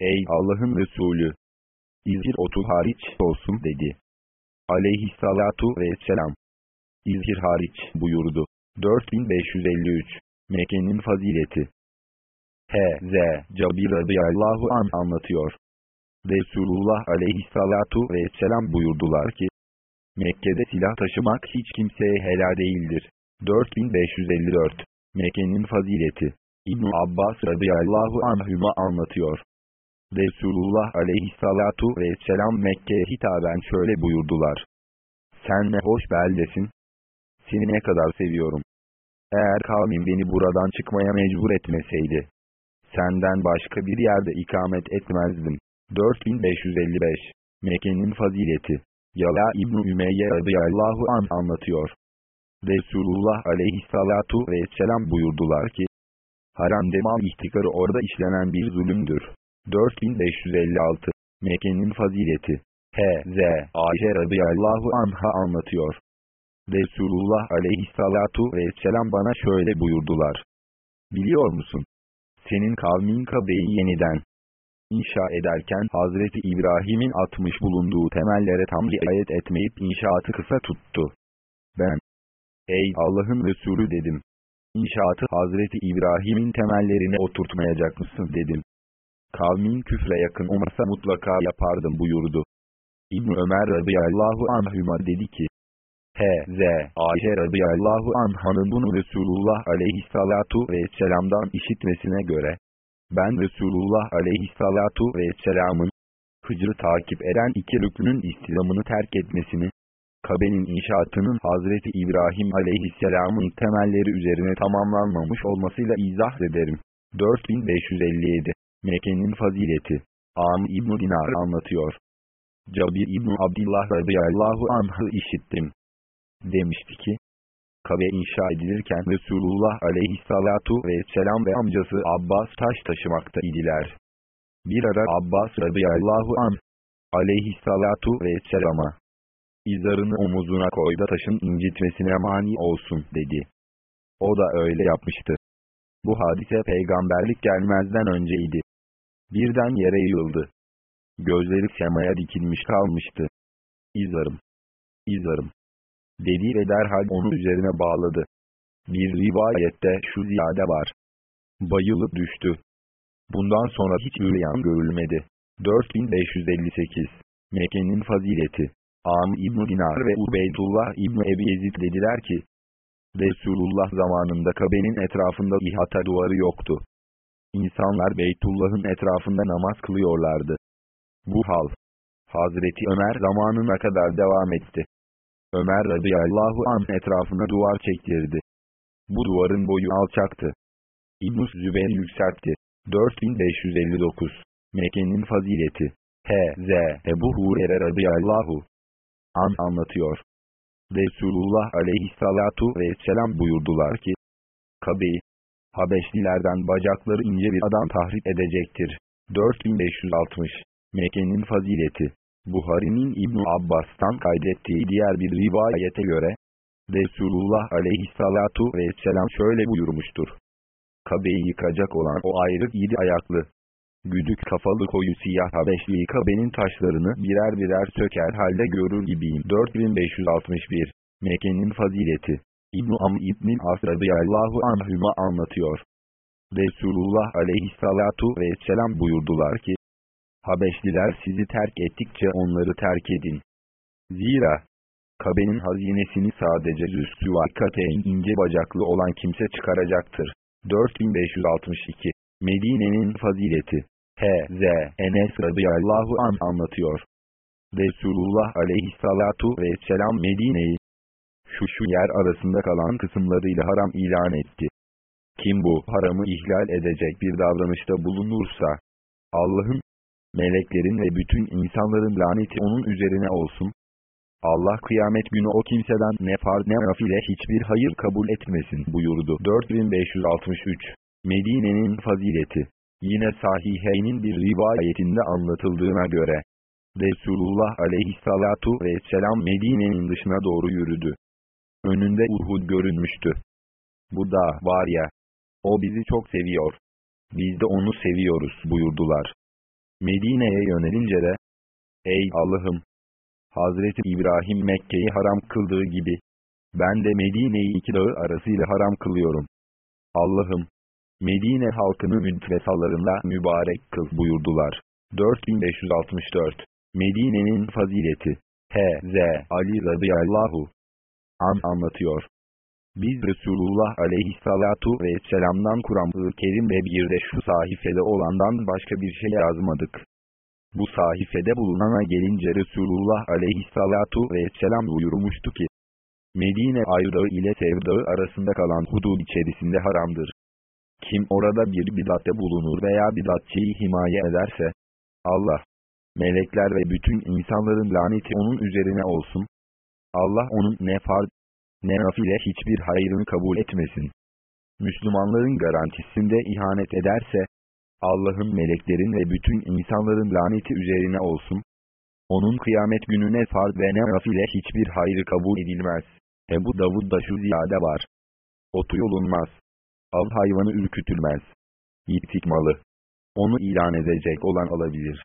Ey Allah'ın Resulü! İzhir otu hariç olsun dedi. Aleyhissalatu vesselam. İzhir hariç buyurdu. 4553 Mekke'nin fazileti H.Z. Cabir radıyallahu an anlatıyor. Resulullah aleyhissalatu vesselam buyurdular ki, Mekke'de silah taşımak hiç kimseye helal değildir. 4554 Mekke'nin fazileti İbn Abbas radıyallahu anhüma anlatıyor. Resulullah aleyhissalatu vesselam Mekke'ye hitaben şöyle buyurdular. Sen ne hoş beldesin. Seni ne kadar seviyorum. Eğer kavmin beni buradan çıkmaya mecbur etmeseydi, senden başka bir yerde ikamet etmezdim. 4555 Mekke'nin fazileti Yala İbn-i Ümeyye radıyallahu an anlatıyor. Resulullah aleyhissalatu vesselam buyurdular ki, Haramde mal ihtikarı orada işlenen bir zulümdür. 4556 Mekke'nin fazileti H.Z. Ayşe radıyallahu anha anlatıyor. Resulullah aleyhissalatu vesselam bana şöyle buyurdular. Biliyor musun? senin kavmin Kabe'yi yeniden inşa ederken Hazreti İbrahim'in atmış bulunduğu temellere tam riayet etmeyip inşaatı kısa tuttu. Ben, ey Allah'ın Resulü dedim. İnşaatı Hazreti İbrahim'in temellerine oturtmayacak mısın dedim. Kavmin küfre yakın olmasa mutlaka yapardım buyurdu. İbn Ömer radıyallahu anhüma dedi ki, H.Z. Ayşe radıyallahu anhanın bunu Resulullah aleyhissalatu vesselam'dan işitmesine göre, ben Resulullah aleyhissalatu vesselamın, Hıcr'ı takip eden iki rükünün istilamını terk etmesini, Kabe'nin inşaatının Hazreti İbrahim aleyhisselamın temelleri üzerine tamamlanmamış olmasıyla izah ederim. 4557 Mekke'nin fazileti Am İbn Dinar anlatıyor. Cabir İbn Abdullah radıyallahu anh'ı işittim demişti ki, Kabe inşa edilirken Resulullah aleyhissalatu vesselam ve amcası Abbas taş taşımakta idiler. Bir ara Abbas radıyallahu an aleyhissalatu vesselama izarını omuzuna koy da taşın incitmesine mani olsun dedi. O da öyle yapmıştı. Bu hadise peygamberlik gelmezden önceydi. Birden yere yığıldı. Gözleri semaya dikilmiş kalmıştı. İzarım. İzarım dedi ve derhal onu üzerine bağladı. Bir rivayette şu ziyade var. Bayılıp düştü. Bundan sonra hiç üryan görülmedi. 4558 Mekke'nin fazileti Am İbn Dinar ve Ubeydullah İbn Ebi Yezid dediler ki, Resulullah zamanında Kabe'nin etrafında ihata duvarı yoktu. İnsanlar Beytullah'ın etrafında namaz kılıyorlardı. Bu hal, Hazreti Ömer zamanına kadar devam etti. Ömer radıyallahu an etrafına duvar çektirdi. Bu duvarın boyu alçaktı. İbn-i Zübeyir yükseltti. 4559 Mekke'nin fazileti H.Z. Ebu Hurer'e radıyallahu an anlatıyor. Resulullah aleyhissalatu vesselam buyurdular ki, Kabe'yi, Habeşlilerden bacakları ince bir adam tahrip edecektir. 4560 Mekke'nin fazileti Buhari'nin İbn Abbas'tan kaydettiği diğer bir rivayete göre, Resulullah aleyhissalatu vesselam şöyle buyurmuştur. Kabe'yi yıkacak olan o ayrık yedi ayaklı, güdük kafalı koyu siyah Habeşli Kabe'nin taşlarını birer birer söker halde görür gibiyim. 4561 Mekke'nin fazileti İbn-i Am İbn-i As radıyallahu anhüma anlatıyor. Resulullah aleyhissalatu vesselam buyurdular ki, Habeşliler sizi terk ettikçe onları terk edin. Zira, Kabe'nin hazinesini sadece Züstü Vakateyn ince bacaklı olan kimse çıkaracaktır. 4562 Medine'nin fazileti H.Z. Enes radıyallahu an anlatıyor. Resulullah aleyhissalatu vesselam Medine'yi şu şu yer arasında kalan kısımlarıyla haram ilan etti. Kim bu haramı ihlal edecek bir davranışta bulunursa, Allah'ın, meleklerin ve bütün insanların laneti onun üzerine olsun. Allah kıyamet günü o kimseden ne farz ne nafile hiçbir hayır kabul etmesin buyurdu. 4563 Medine'nin fazileti Yine Sahiheynin bir rivayetinde anlatıldığına göre, Resulullah aleyhissalatu vesselam Medine'nin dışına doğru yürüdü. Önünde Uhud görünmüştü. Bu da var ya, o bizi çok seviyor. Biz de onu seviyoruz buyurdular. Medine'ye yönelince de, Ey Allah'ım! Hazreti İbrahim Mekke'yi haram kıldığı gibi, ben de Medine'yi iki dağı arasıyla haram kılıyorum. Allah'ım! Medine halkını müntvesalarında mübarek kıl buyurdular. 4564 Medine'nin fazileti H.Z. Ali radıyallahu an anlatıyor. Biz Resulullah aleyhissalatu vesselam'dan Kur'an-ı Kerim ve bir de şu sahifede olandan başka bir şey yazmadık. Bu sahifede bulunana gelince Resulullah aleyhissalatu vesselam buyurmuştu ki, Medine aydağı ile sevdağı arasında kalan hudud içerisinde haramdır. Kim orada bir bidatte bulunur veya bidatçıyı himaye ederse, Allah, melekler ve bütün insanların laneti onun üzerine olsun. Allah onun ne farz, ne hiçbir hayrını kabul etmesin. Müslümanların garantisinde ihanet ederse, Allah'ın meleklerin ve bütün insanların laneti üzerine olsun. Onun kıyamet günü ne farz ve ne nafile hiçbir hayrı kabul edilmez. Ebu Davud'da şu ziyade var. Otu yolunmaz. Av hayvanı ürkütülmez. Yitik malı. Onu ilan edecek olan alabilir.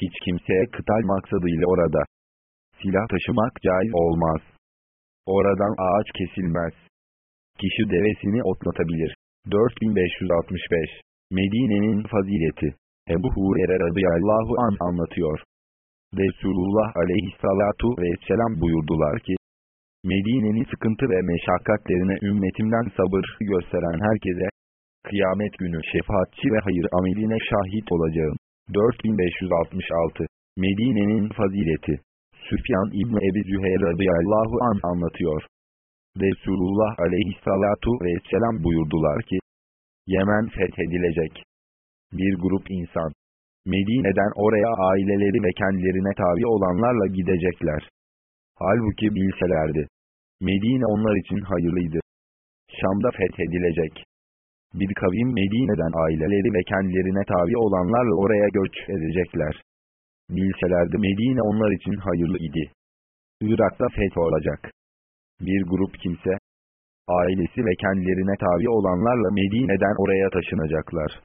Hiç kimseye kıtal maksadıyla orada silah taşımak caiz olmaz. Oradan ağaç kesilmez. Kişi devesini otlatabilir. 4565 Medine'nin fazileti Ebu Hurer'e radıyallahu an anlatıyor. Resulullah aleyhissalatu vesselam buyurdular ki, Medine'nin sıkıntı ve meşakkatlerine ümmetimden sabır gösteren herkese, kıyamet günü şefaatçi ve hayır ameline şahit olacağım. 4566 Medine'nin fazileti Süfyan İbni Ebi Züheyr radıyallahu an anlatıyor. Resulullah aleyhissalatu vesselam buyurdular ki, Yemen fethedilecek. Bir grup insan, Medine'den oraya aileleri ve kendilerine tabi olanlarla gidecekler. Halbuki bilselerdi, Medine onlar için hayırlıydı. Şam'da fethedilecek. Bir kavim Medine'den aileleri ve kendilerine tabi olanlarla oraya göç edecekler. Bilselerdi Medine onlar için hayırlı idi. Irak'ta feth olacak. Bir grup kimse, ailesi ve kendilerine tabi olanlarla Medine'den oraya taşınacaklar.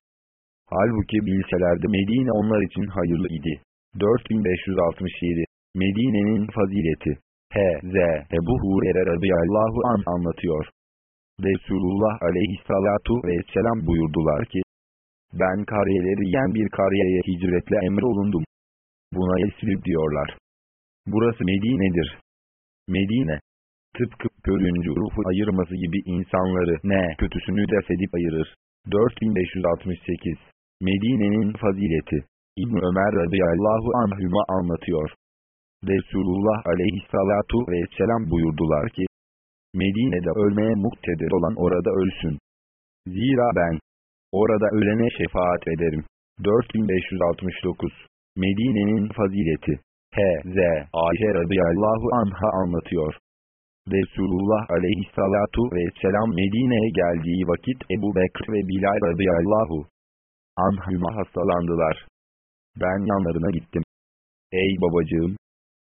Halbuki bilselerdi Medine onlar için hayırlı idi. 4567 Medine'nin fazileti H.Z. Ebu Hurer'e radıyallahu an anlatıyor. Resulullah aleyhissalatu vesselam buyurdular ki, Ben kariyeleri yiyen bir kariyeye hicretle emrolundum. Buna Esrib diyorlar. Burası Medine'dir. Medine. Tıpkı görüncü ruhu ayırması gibi insanları ne kötüsünü defedip ayırır. 4568 Medine'nin fazileti İbn Ömer radıyallahu anhüma anlatıyor. Resulullah aleyhissalatu vesselam buyurdular ki, Medine'de ölmeye muktedir olan orada ölsün. Zira ben, orada ölene şefaat ederim. 4569 Medine'nin fazileti H.Z. Ayşe radıyallahu anha anlatıyor. Resulullah aleyhissalatu vesselam Medine'ye geldiği vakit Ebu Bekr ve Bilal radıyallahu anhüma hastalandılar. Ben yanlarına gittim. Ey babacığım!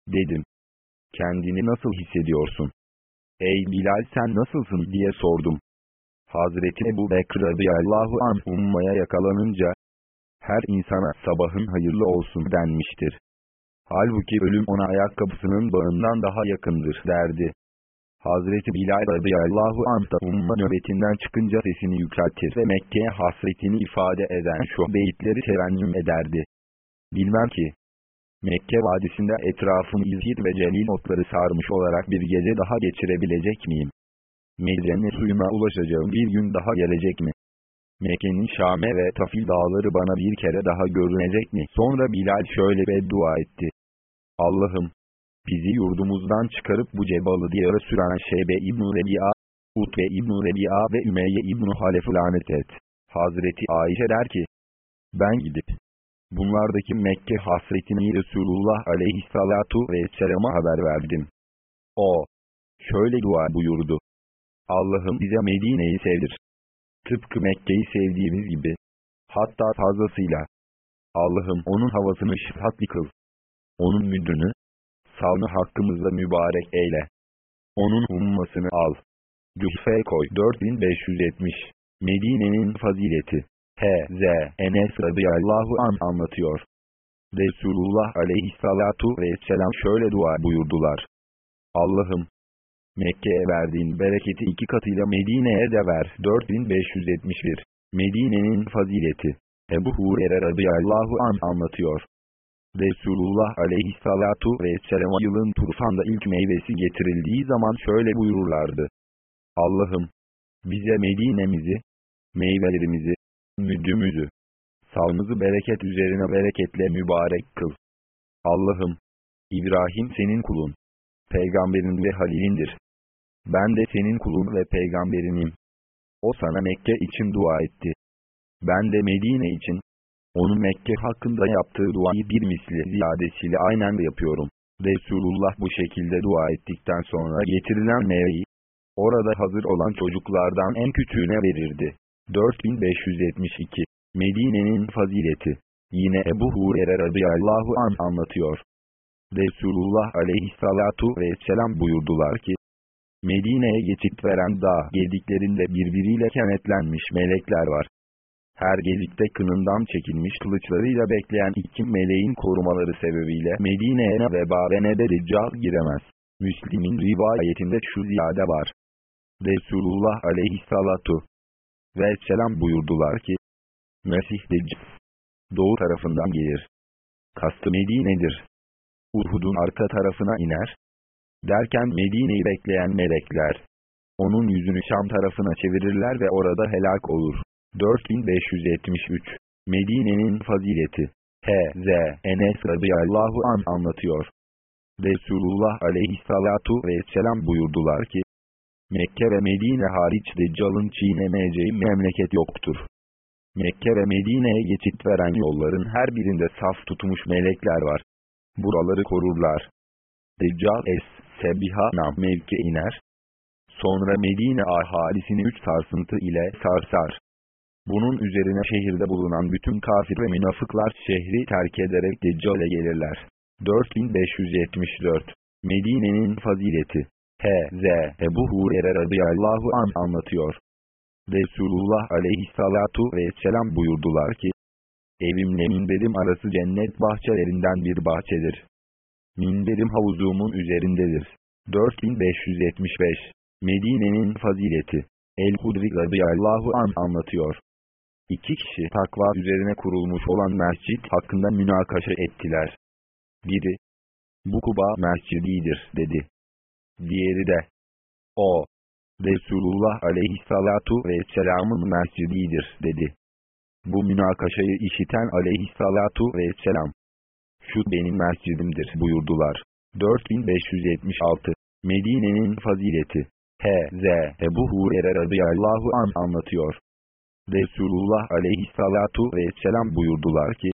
Dedim. Kendini nasıl hissediyorsun? Ey Bilal sen nasılsın diye sordum. Hazreti Ebu Bekir radıyallahu anh ummaya yakalanınca, her insana sabahın hayırlı olsun denmiştir. Halbuki ölüm ona ayakkabısının bağından daha yakındır derdi. Hazreti Bilal radıyallahu anh da umma nöbetinden çıkınca sesini yükseltir ve Mekke'ye hasretini ifade eden şu beyitleri terennüm ederdi. Bilmem ki, Mekke vadisinde etrafını izhir ve celil otları sarmış olarak bir gece daha geçirebilecek miyim? Medrene suyuna ulaşacağım bir gün daha gelecek mi? Mekke'nin Şame ve Tafil dağları bana bir kere daha görünecek mi? Sonra Bilal şöyle beddua etti. Allah'ım, bizi yurdumuzdan çıkarıp bu cebalı diyara süren Şeybe İbn-i Rebi'a, Utbe İbn-i Rebi'a ve Ümeyye İbn-i Halef'i lanet et. Hazreti Ayşe der ki, ben gidip, bunlardaki Mekke hasretini Resulullah aleyhissalatu vesselama haber verdim. O, şöyle dua buyurdu. Allah'ım bize Medine'yi sevdir. Tıpkı Mekke'yi sevdiğimiz gibi. Hatta fazlasıyla. Allah'ım onun havasını şifatli kıl. Onun müdrünü, salını hakkımızda mübarek eyle. Onun ummasını al. Cühfe koy 4570 Medine'nin fazileti H.Z. Enes radıyallahu an anlatıyor. Resulullah aleyhissalatu vesselam şöyle dua buyurdular. Allah'ım, Mekke'ye verdiğin bereketi iki katıyla Medine'ye de ver. 4571 Medine'nin fazileti Ebu Hurer'e radıyallahu an anlatıyor. Resulullah aleyhissalatu vesselam yılın turfanda ilk meyvesi getirildiği zaman şöyle buyururlardı. Allah'ım, bize Medine'mizi, meyvelerimizi, müdümüzü, salmızı bereket üzerine bereketle mübarek kıl. Allah'ım, İbrahim senin kulun, peygamberin ve halilindir. Ben de senin kulun ve peygamberinim. O sana Mekke için dua etti. Ben de Medine için, onun Mekke hakkında yaptığı duayı bir misli ziyadesiyle aynen de yapıyorum. Resulullah bu şekilde dua ettikten sonra getirilen meyveyi, orada hazır olan çocuklardan en küçüğüne verirdi. 4572 Medine'nin fazileti Yine Ebu Hurer'e radıyallahu an anlatıyor. Resulullah aleyhissalatu vesselam buyurdular ki, Medine'ye geçit veren dağ gediklerinde birbiriyle kenetlenmiş melekler var. Her gedikte kınından çekilmiş kılıçlarıyla bekleyen iki meleğin korumaları sebebiyle Medine'ye ne veba ve ne de deccal giremez. Müslim'in rivayetinde şu ziyade var. Resulullah aleyhissalatu vesselam buyurdular ki, Mesih Deccal doğu tarafından gelir. Kastı Medine'dir. Uhud'un arka tarafına iner. Derken Medine'yi bekleyen melekler, onun yüzünü Şam tarafına çevirirler ve orada helak olur. 4573 Medine'nin fazileti H.Z. Enes radıyallahu an anlatıyor. Resulullah aleyhissalatu vesselam buyurdular ki, Mekke ve Medine hariç Deccal'ın çiğnemeyeceği memleket yoktur. Mekke ve Medine'ye geçit veren yolların her birinde saf tutmuş melekler var. Buraları korurlar. Deccal es-Sebiha nam mevki iner. Sonra Medine ahalisini üç sarsıntı ile sarsar. Bunun üzerine şehirde bulunan bütün kafir ve münafıklar şehri terk ederek Deccal'e gelirler. 4574 Medine'nin fazileti H.Z. Ebu Hurer'e radıyallahu an anlatıyor. Resulullah aleyhissalatu vesselam buyurdular ki, Evimle minberim arası cennet bahçelerinden bir bahçedir. Minberim havuzumun üzerindedir. 4575 Medine'nin fazileti El-Hudri radıyallahu an anlatıyor. İki kişi takva üzerine kurulmuş olan mescit hakkında münakaşa ettiler. Biri, bu Kuba mescididir dedi. Diğeri de, o, Resulullah aleyhissalatu vesselamın mescididir dedi. Bu münakaşayı işiten aleyhissalatu vesselam, şu benim mescidimdir buyurdular. 4576 Medine'nin fazileti H.Z. Ebu Hurer'e radıyallahu an anlatıyor. Resulullah aleyhissalatu vesselam buyurdular ki,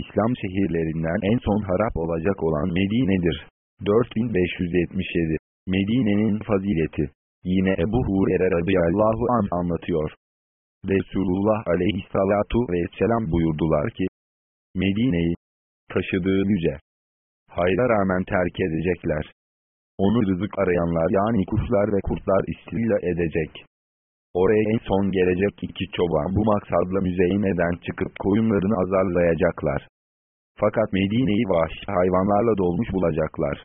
İslam şehirlerinden en son harap olacak olan Medine'dir. 4577 Medine'nin fazileti Yine Ebu Hurer'e radıyallahu an anlatıyor. Resulullah aleyhissalatu vesselam buyurdular ki, Medine'yi taşıdığı yüce hayra rağmen terk edecekler. Onu rızık arayanlar yani kuşlar ve kurtlar istila edecek. Oraya en son gelecek iki çoban bu maksadla müzeyneden çıkıp koyunlarını azarlayacaklar. Fakat Medine'yi vahşi hayvanlarla dolmuş bulacaklar.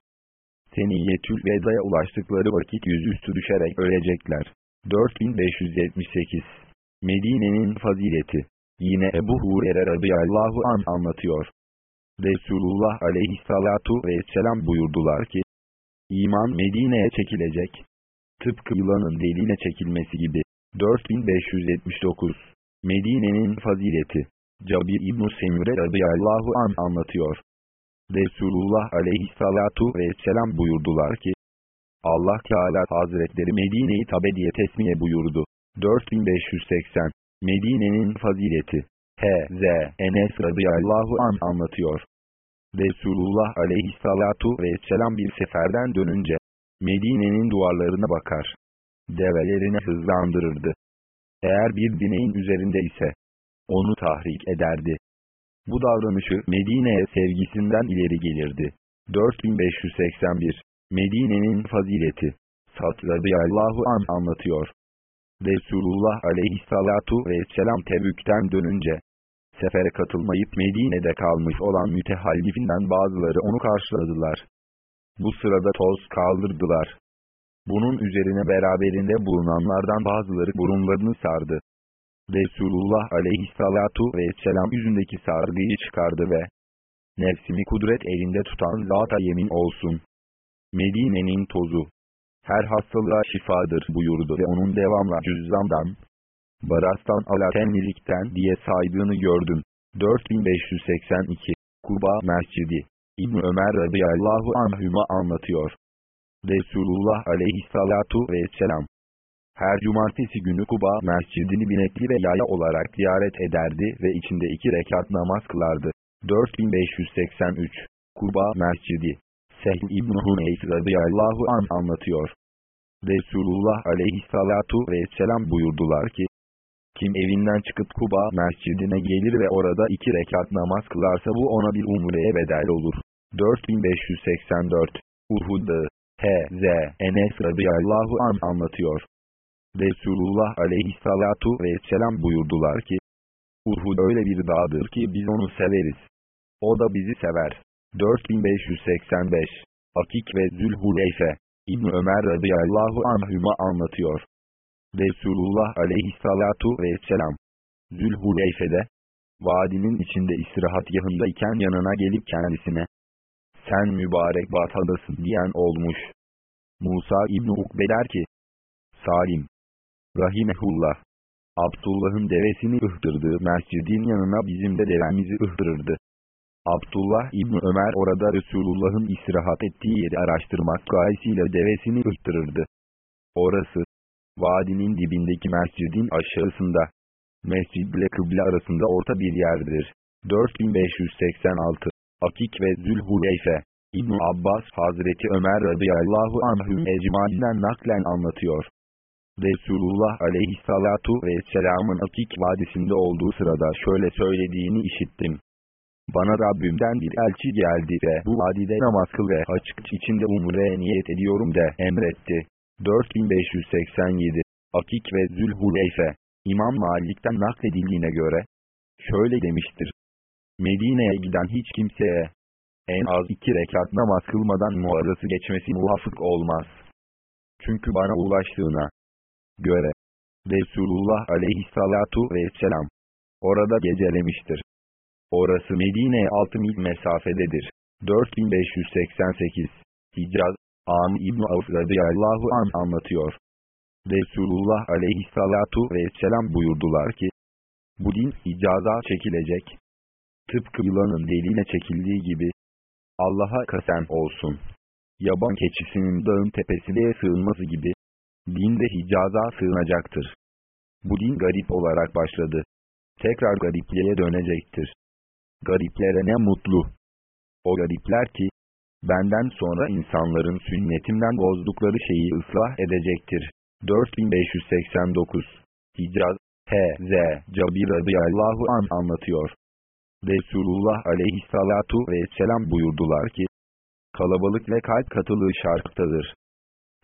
Seniyyetül Veda'ya ulaştıkları vakit yüzüstü düşerek ölecekler. 4578 Medine'nin fazileti Yine Ebu Hurer'e radıyallahu an anlatıyor. Resulullah aleyhissalatu vesselam buyurdular ki, İman Medine'ye çekilecek. Tıpkı yılanın deliğine çekilmesi gibi. 4579 Medine'nin fazileti Cabir İbn-i Semire radıyallahu an anlatıyor. Resulullah aleyhissalatu vesselam buyurdular ki, Allah Teala Hazretleri Medine'yi tabediye tesmiye buyurdu. 4580 Medine'nin fazileti H.Z. Enes radıyallahu an anlatıyor. Resulullah aleyhissalatu vesselam bir seferden dönünce, Medine'nin duvarlarına bakar. Develerini hızlandırırdı. Eğer bir bineğin üzerinde ise, onu tahrik ederdi. Bu davranışı Medine'ye sevgisinden ileri gelirdi. 4581 Medine'nin fazileti Sat radıyallahu an anlatıyor. Resulullah aleyhissalatu vesselam Tebük'ten dönünce, sefere katılmayıp Medine'de kalmış olan mütehallifinden bazıları onu karşıladılar. Bu sırada toz kaldırdılar. Bunun üzerine beraberinde bulunanlardan bazıları burunlarını sardı. Resulullah aleyhissalatu vesselam yüzündeki sargıyı çıkardı ve Nefsimi kudret elinde tutan zata yemin olsun. Medine'nin tozu. Her hastalığa şifadır buyurdu ve onun devamla cüzzamdan, Baras'tan Alatenlilikten diye saydığını gördüm. 4582 Kuba Mescidi İbn Ömer radıyallahu anhüma anlatıyor. Resulullah aleyhissalatu vesselam her cumartesi günü Kuba mescidini binekli ve yaya olarak ziyaret ederdi ve içinde iki rekat namaz kılardı. 4583 Kuba Mescidi Sehl İbn Huneyf radıyallahu an anlatıyor. Resulullah aleyhissalatu vesselam buyurdular ki, kim evinden çıkıp Kuba mescidine gelir ve orada iki rekat namaz kılarsa bu ona bir umreye bedel olur. 4584 Uhud Dağı H.Z. Enes radıyallahu an anlatıyor. Resulullah aleyhissalatu vesselam buyurdular ki, Uhud öyle bir dağdır ki biz onu severiz. O da bizi sever. 4585 Akik ve Zülhuleyfe İbn Ömer radıyallahu anhüma anlatıyor. Resulullah aleyhissalatu vesselam, Zülhuleyfe'de, vadinin içinde istirahatgahındayken yanına gelip kendisine, sen mübarek batadasın diyen olmuş. Musa İbni Ukbe der ki, Salim, Rahimehullah, Abdullah'ın devesini ıhtırdığı mescidin yanına bizim de devemizi ıhtırırdı. Abdullah İbni Ömer orada Resulullah'ın istirahat ettiği yeri araştırmak gayesiyle devesini ıhtırırdı. Orası, vadinin dibindeki mescidin aşağısında, mescid ile kıble arasında orta bir yerdir. 4586 Akik ve Zülhuleyfe İbn Abbas Hazreti Ömer radıyallahu anhüm ecmainden naklen anlatıyor. Resulullah aleyhissalatu vesselamın Akik vadisinde olduğu sırada şöyle söylediğini işittim. Bana Rabbimden bir elçi geldi ve bu vadide namaz kıl ve açık içinde umre niyet ediyorum de emretti. 4587 Akik ve Zülhuleyfe İmam Malik'ten nakledildiğine göre şöyle demiştir. Medine'ye giden hiç kimseye en az iki rekat namaz kılmadan muarası geçmesi muvafık olmaz. Çünkü bana ulaştığına göre Resulullah aleyhissalatu vesselam orada gecelemiştir. Orası Medine'ye 6 mil mesafededir. 4588 Hicaz, Am İbn Avf radıyallahu an anlatıyor. Resulullah aleyhissalatu vesselam buyurdular ki, bu din Hicaz'a çekilecek. Tıpkı yılanın deliğine çekildiği gibi. Allah'a kasem olsun. Yaban keçisinin dağın tepesine sığınması gibi. Din de Hicaz'a sığınacaktır. Bu din garip olarak başladı. Tekrar garipliğe dönecektir. Gariplere ne mutlu. O garipler ki, benden sonra insanların sünnetimden bozdukları şeyi ıslah edecektir. 4589 Hicaz H.Z. Cabir radıyallahu an anlatıyor. Resulullah aleyhissalatu vesselam buyurdular ki, kalabalık ve kalp katılığı şarktadır.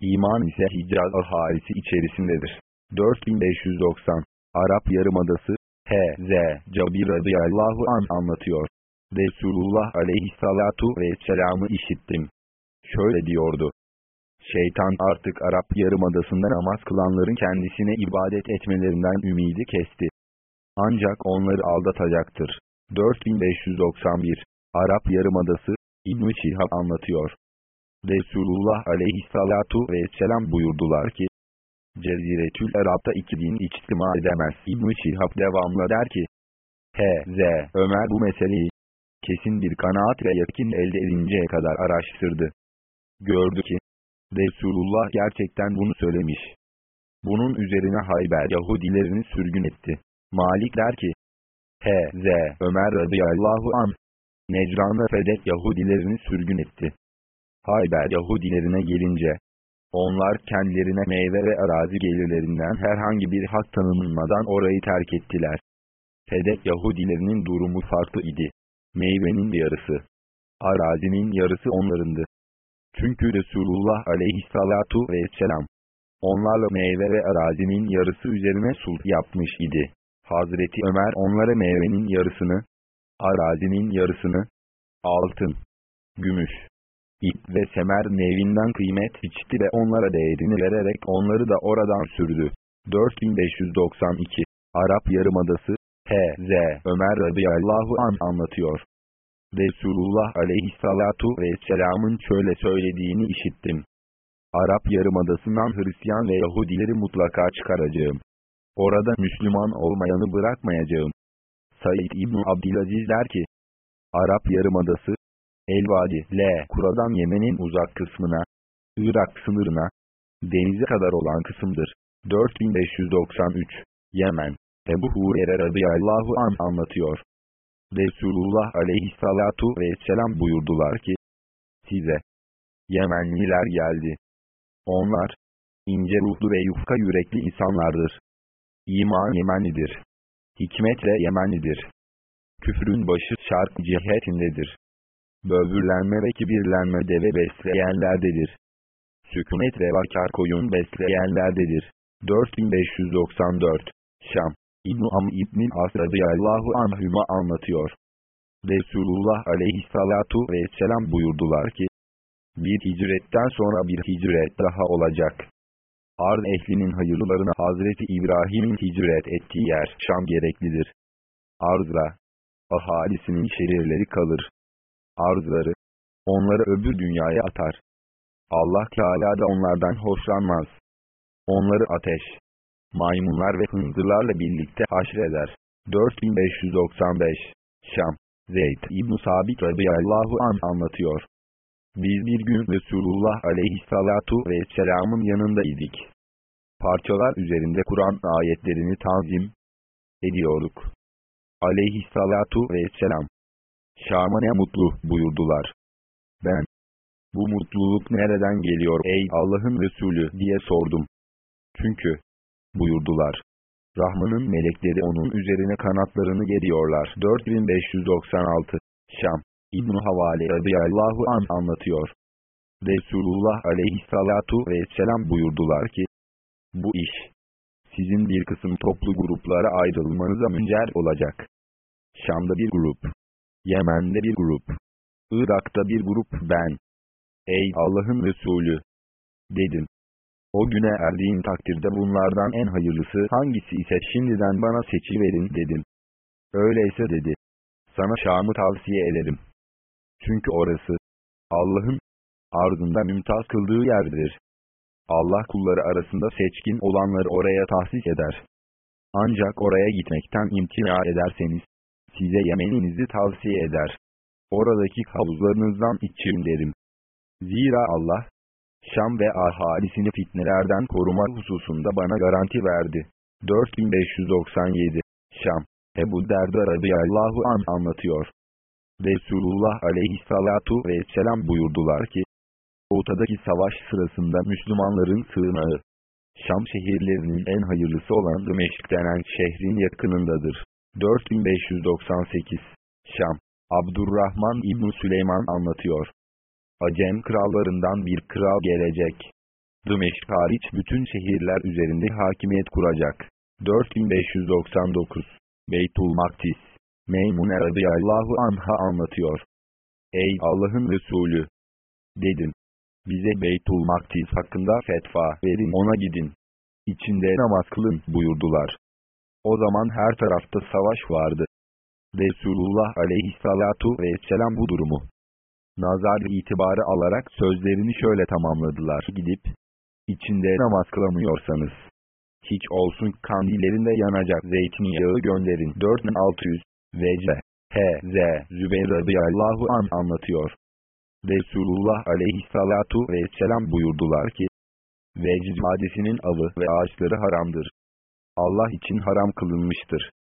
İman ise Hicaz ahalisi içerisindedir. 4590 Arap Yarımadası H.Z. Cabir radıyallahu an anlatıyor. Resulullah aleyhissalatu vesselam'ı işittim. Şöyle diyordu. Şeytan artık Arap Yarımadası'nda namaz kılanların kendisine ibadet etmelerinden ümidi kesti. Ancak onları aldatacaktır. 4591 Arap Yarımadası İbn-i Şihab anlatıyor. Resulullah aleyhissalatu vesselam buyurdular ki, Ceziretül Arap'ta iki din içtima edemez. İbn-i Şihab devamlı der ki, H.Z. Ömer bu meseleyi, kesin bir kanaat ve yakin elde edinceye kadar araştırdı. Gördü ki, Resulullah gerçekten bunu söylemiş. Bunun üzerine Hayber Yahudilerini sürgün etti. Malik der ki, H.Z. Ömer radıyallahu an, Necran'da Fedek Yahudilerini sürgün etti. Hayber Yahudilerine gelince, onlar kendilerine meyve ve arazi gelirlerinden herhangi bir hak tanınmadan orayı terk ettiler. Fedek Yahudilerinin durumu farklı idi. Meyvenin yarısı, arazinin yarısı onlarındı. Çünkü Resulullah aleyhissalatu vesselam, onlarla meyve ve arazinin yarısı üzerine sulh yapmış idi. Hazreti Ömer onlara meyvenin yarısını, arazinin yarısını, altın, gümüş, ip ve semer nevinden kıymet biçti ve onlara değerini vererek onları da oradan sürdü. 4592 Arap Yarımadası H.Z. Ömer radıyallahu an anlatıyor. Resulullah aleyhissalatu vesselamın şöyle söylediğini işittim. Arap Yarımadası'ndan Hristiyan ve Yahudileri mutlaka çıkaracağım. Orada Müslüman olmayanı bırakmayacağım. Said İbn Abdülaziz der ki, Arap Yarımadası, Elvadi, L. Kura'dan Yemen'in uzak kısmına, Irak sınırına, denize kadar olan kısımdır. 4593 Yemen Ebu Hurer'e radıyallahu an anlatıyor. Resulullah aleyhissalatu vesselam buyurdular ki, size, Yemenliler geldi. Onlar, ince ruhlu ve yufka yürekli insanlardır. İman Yemenlidir. Hikmet ve Yemenlidir. Küfrün başı şark cihetindedir. Böbürlenme ve kibirlenme deve besleyenlerdedir. Sükunet ve vakar koyun besleyenlerdedir. 4594 Şam İbn-i Am İbn-i As radıyallahu anhüma anlatıyor. Resulullah aleyhissalatu vesselam buyurdular ki, bir hicretten sonra bir hicret daha olacak. Arz ehlinin hayırlılarına Hazreti İbrahim'in hicret ettiği yer Şam gereklidir. Arzla, ahalisinin şehirleri kalır. Arzları, onları öbür dünyaya atar. Allah Teala da onlardan hoşlanmaz. Onları ateş, maymunlar ve hınzırlarla birlikte haşreder. 4595 Şam Zeyd İbn Sabit radıyallahu an anlatıyor. Biz bir gün Resulullah aleyhissalatu vesselamın yanında idik. Parçalar üzerinde Kur'an ayetlerini tanzim ediyorduk. Aleyhissalatu vesselam. Şam'a ne mutlu buyurdular. Ben, bu mutluluk nereden geliyor ey Allah'ın Resulü diye sordum. Çünkü, buyurdular. Rahman'ın melekleri onun üzerine kanatlarını geriyorlar. 4596 Şam İbn-i Havale radıyallahu an anlatıyor. Resulullah aleyhissalatu vesselam buyurdular ki, bu iş, sizin bir kısım toplu gruplara ayrılmanıza müncer olacak. Şam'da bir grup, Yemen'de bir grup, Irak'ta bir grup ben. Ey Allah'ın Resulü! Dedim. O güne erdiğin takdirde bunlardan en hayırlısı hangisi ise şimdiden bana seçiverin dedim. Öyleyse dedi. Sana Şam'ı tavsiye ederim. Çünkü orası, Allah'ın, ardında mümtaz kıldığı yerdir. Allah kulları arasında seçkin olanları oraya tahsis eder. Ancak oraya gitmekten imtina ederseniz, size Yemeninizi tavsiye eder. Oradaki havuzlarınızdan için derim. Zira Allah, Şam ve ahalisini fitnelerden koruma hususunda bana garanti verdi. 4597 Şam Ebu Derda radıyallahu an anlatıyor. Resulullah aleyhissalatu vesselam buyurdular ki, Ortadaki savaş sırasında Müslümanların sığınağı, Şam şehirlerinin en hayırlısı olan Dımeşk denen şehrin yakınındadır. 4598 Şam Abdurrahman İbn Süleyman anlatıyor. Acem krallarından bir kral gelecek. Dımeşk hariç bütün şehirler üzerinde hakimiyet kuracak. 4599 Beytul Maktis Meymune radıyallahu anha anlatıyor. Ey Allah'ın Resulü! Dedim. Bize Beytul Maktis hakkında fetva verin ona gidin. İçinde namaz kılın buyurdular. O zaman her tarafta savaş vardı. Resulullah aleyhissalatu vesselam bu durumu nazar itibarı alarak sözlerini şöyle tamamladılar gidip, içinde namaz kılamıyorsanız, hiç olsun kandillerinde yanacak zeytinyağı gönderin 4600 vece H.Z. Zübeyir radıyallahu an anlatıyor. Resulullah aleyhissalatu vesselam buyurdular ki, Vecd vadisinin avı ve ağaçları haramdır. Allah için haram kılınmıştır.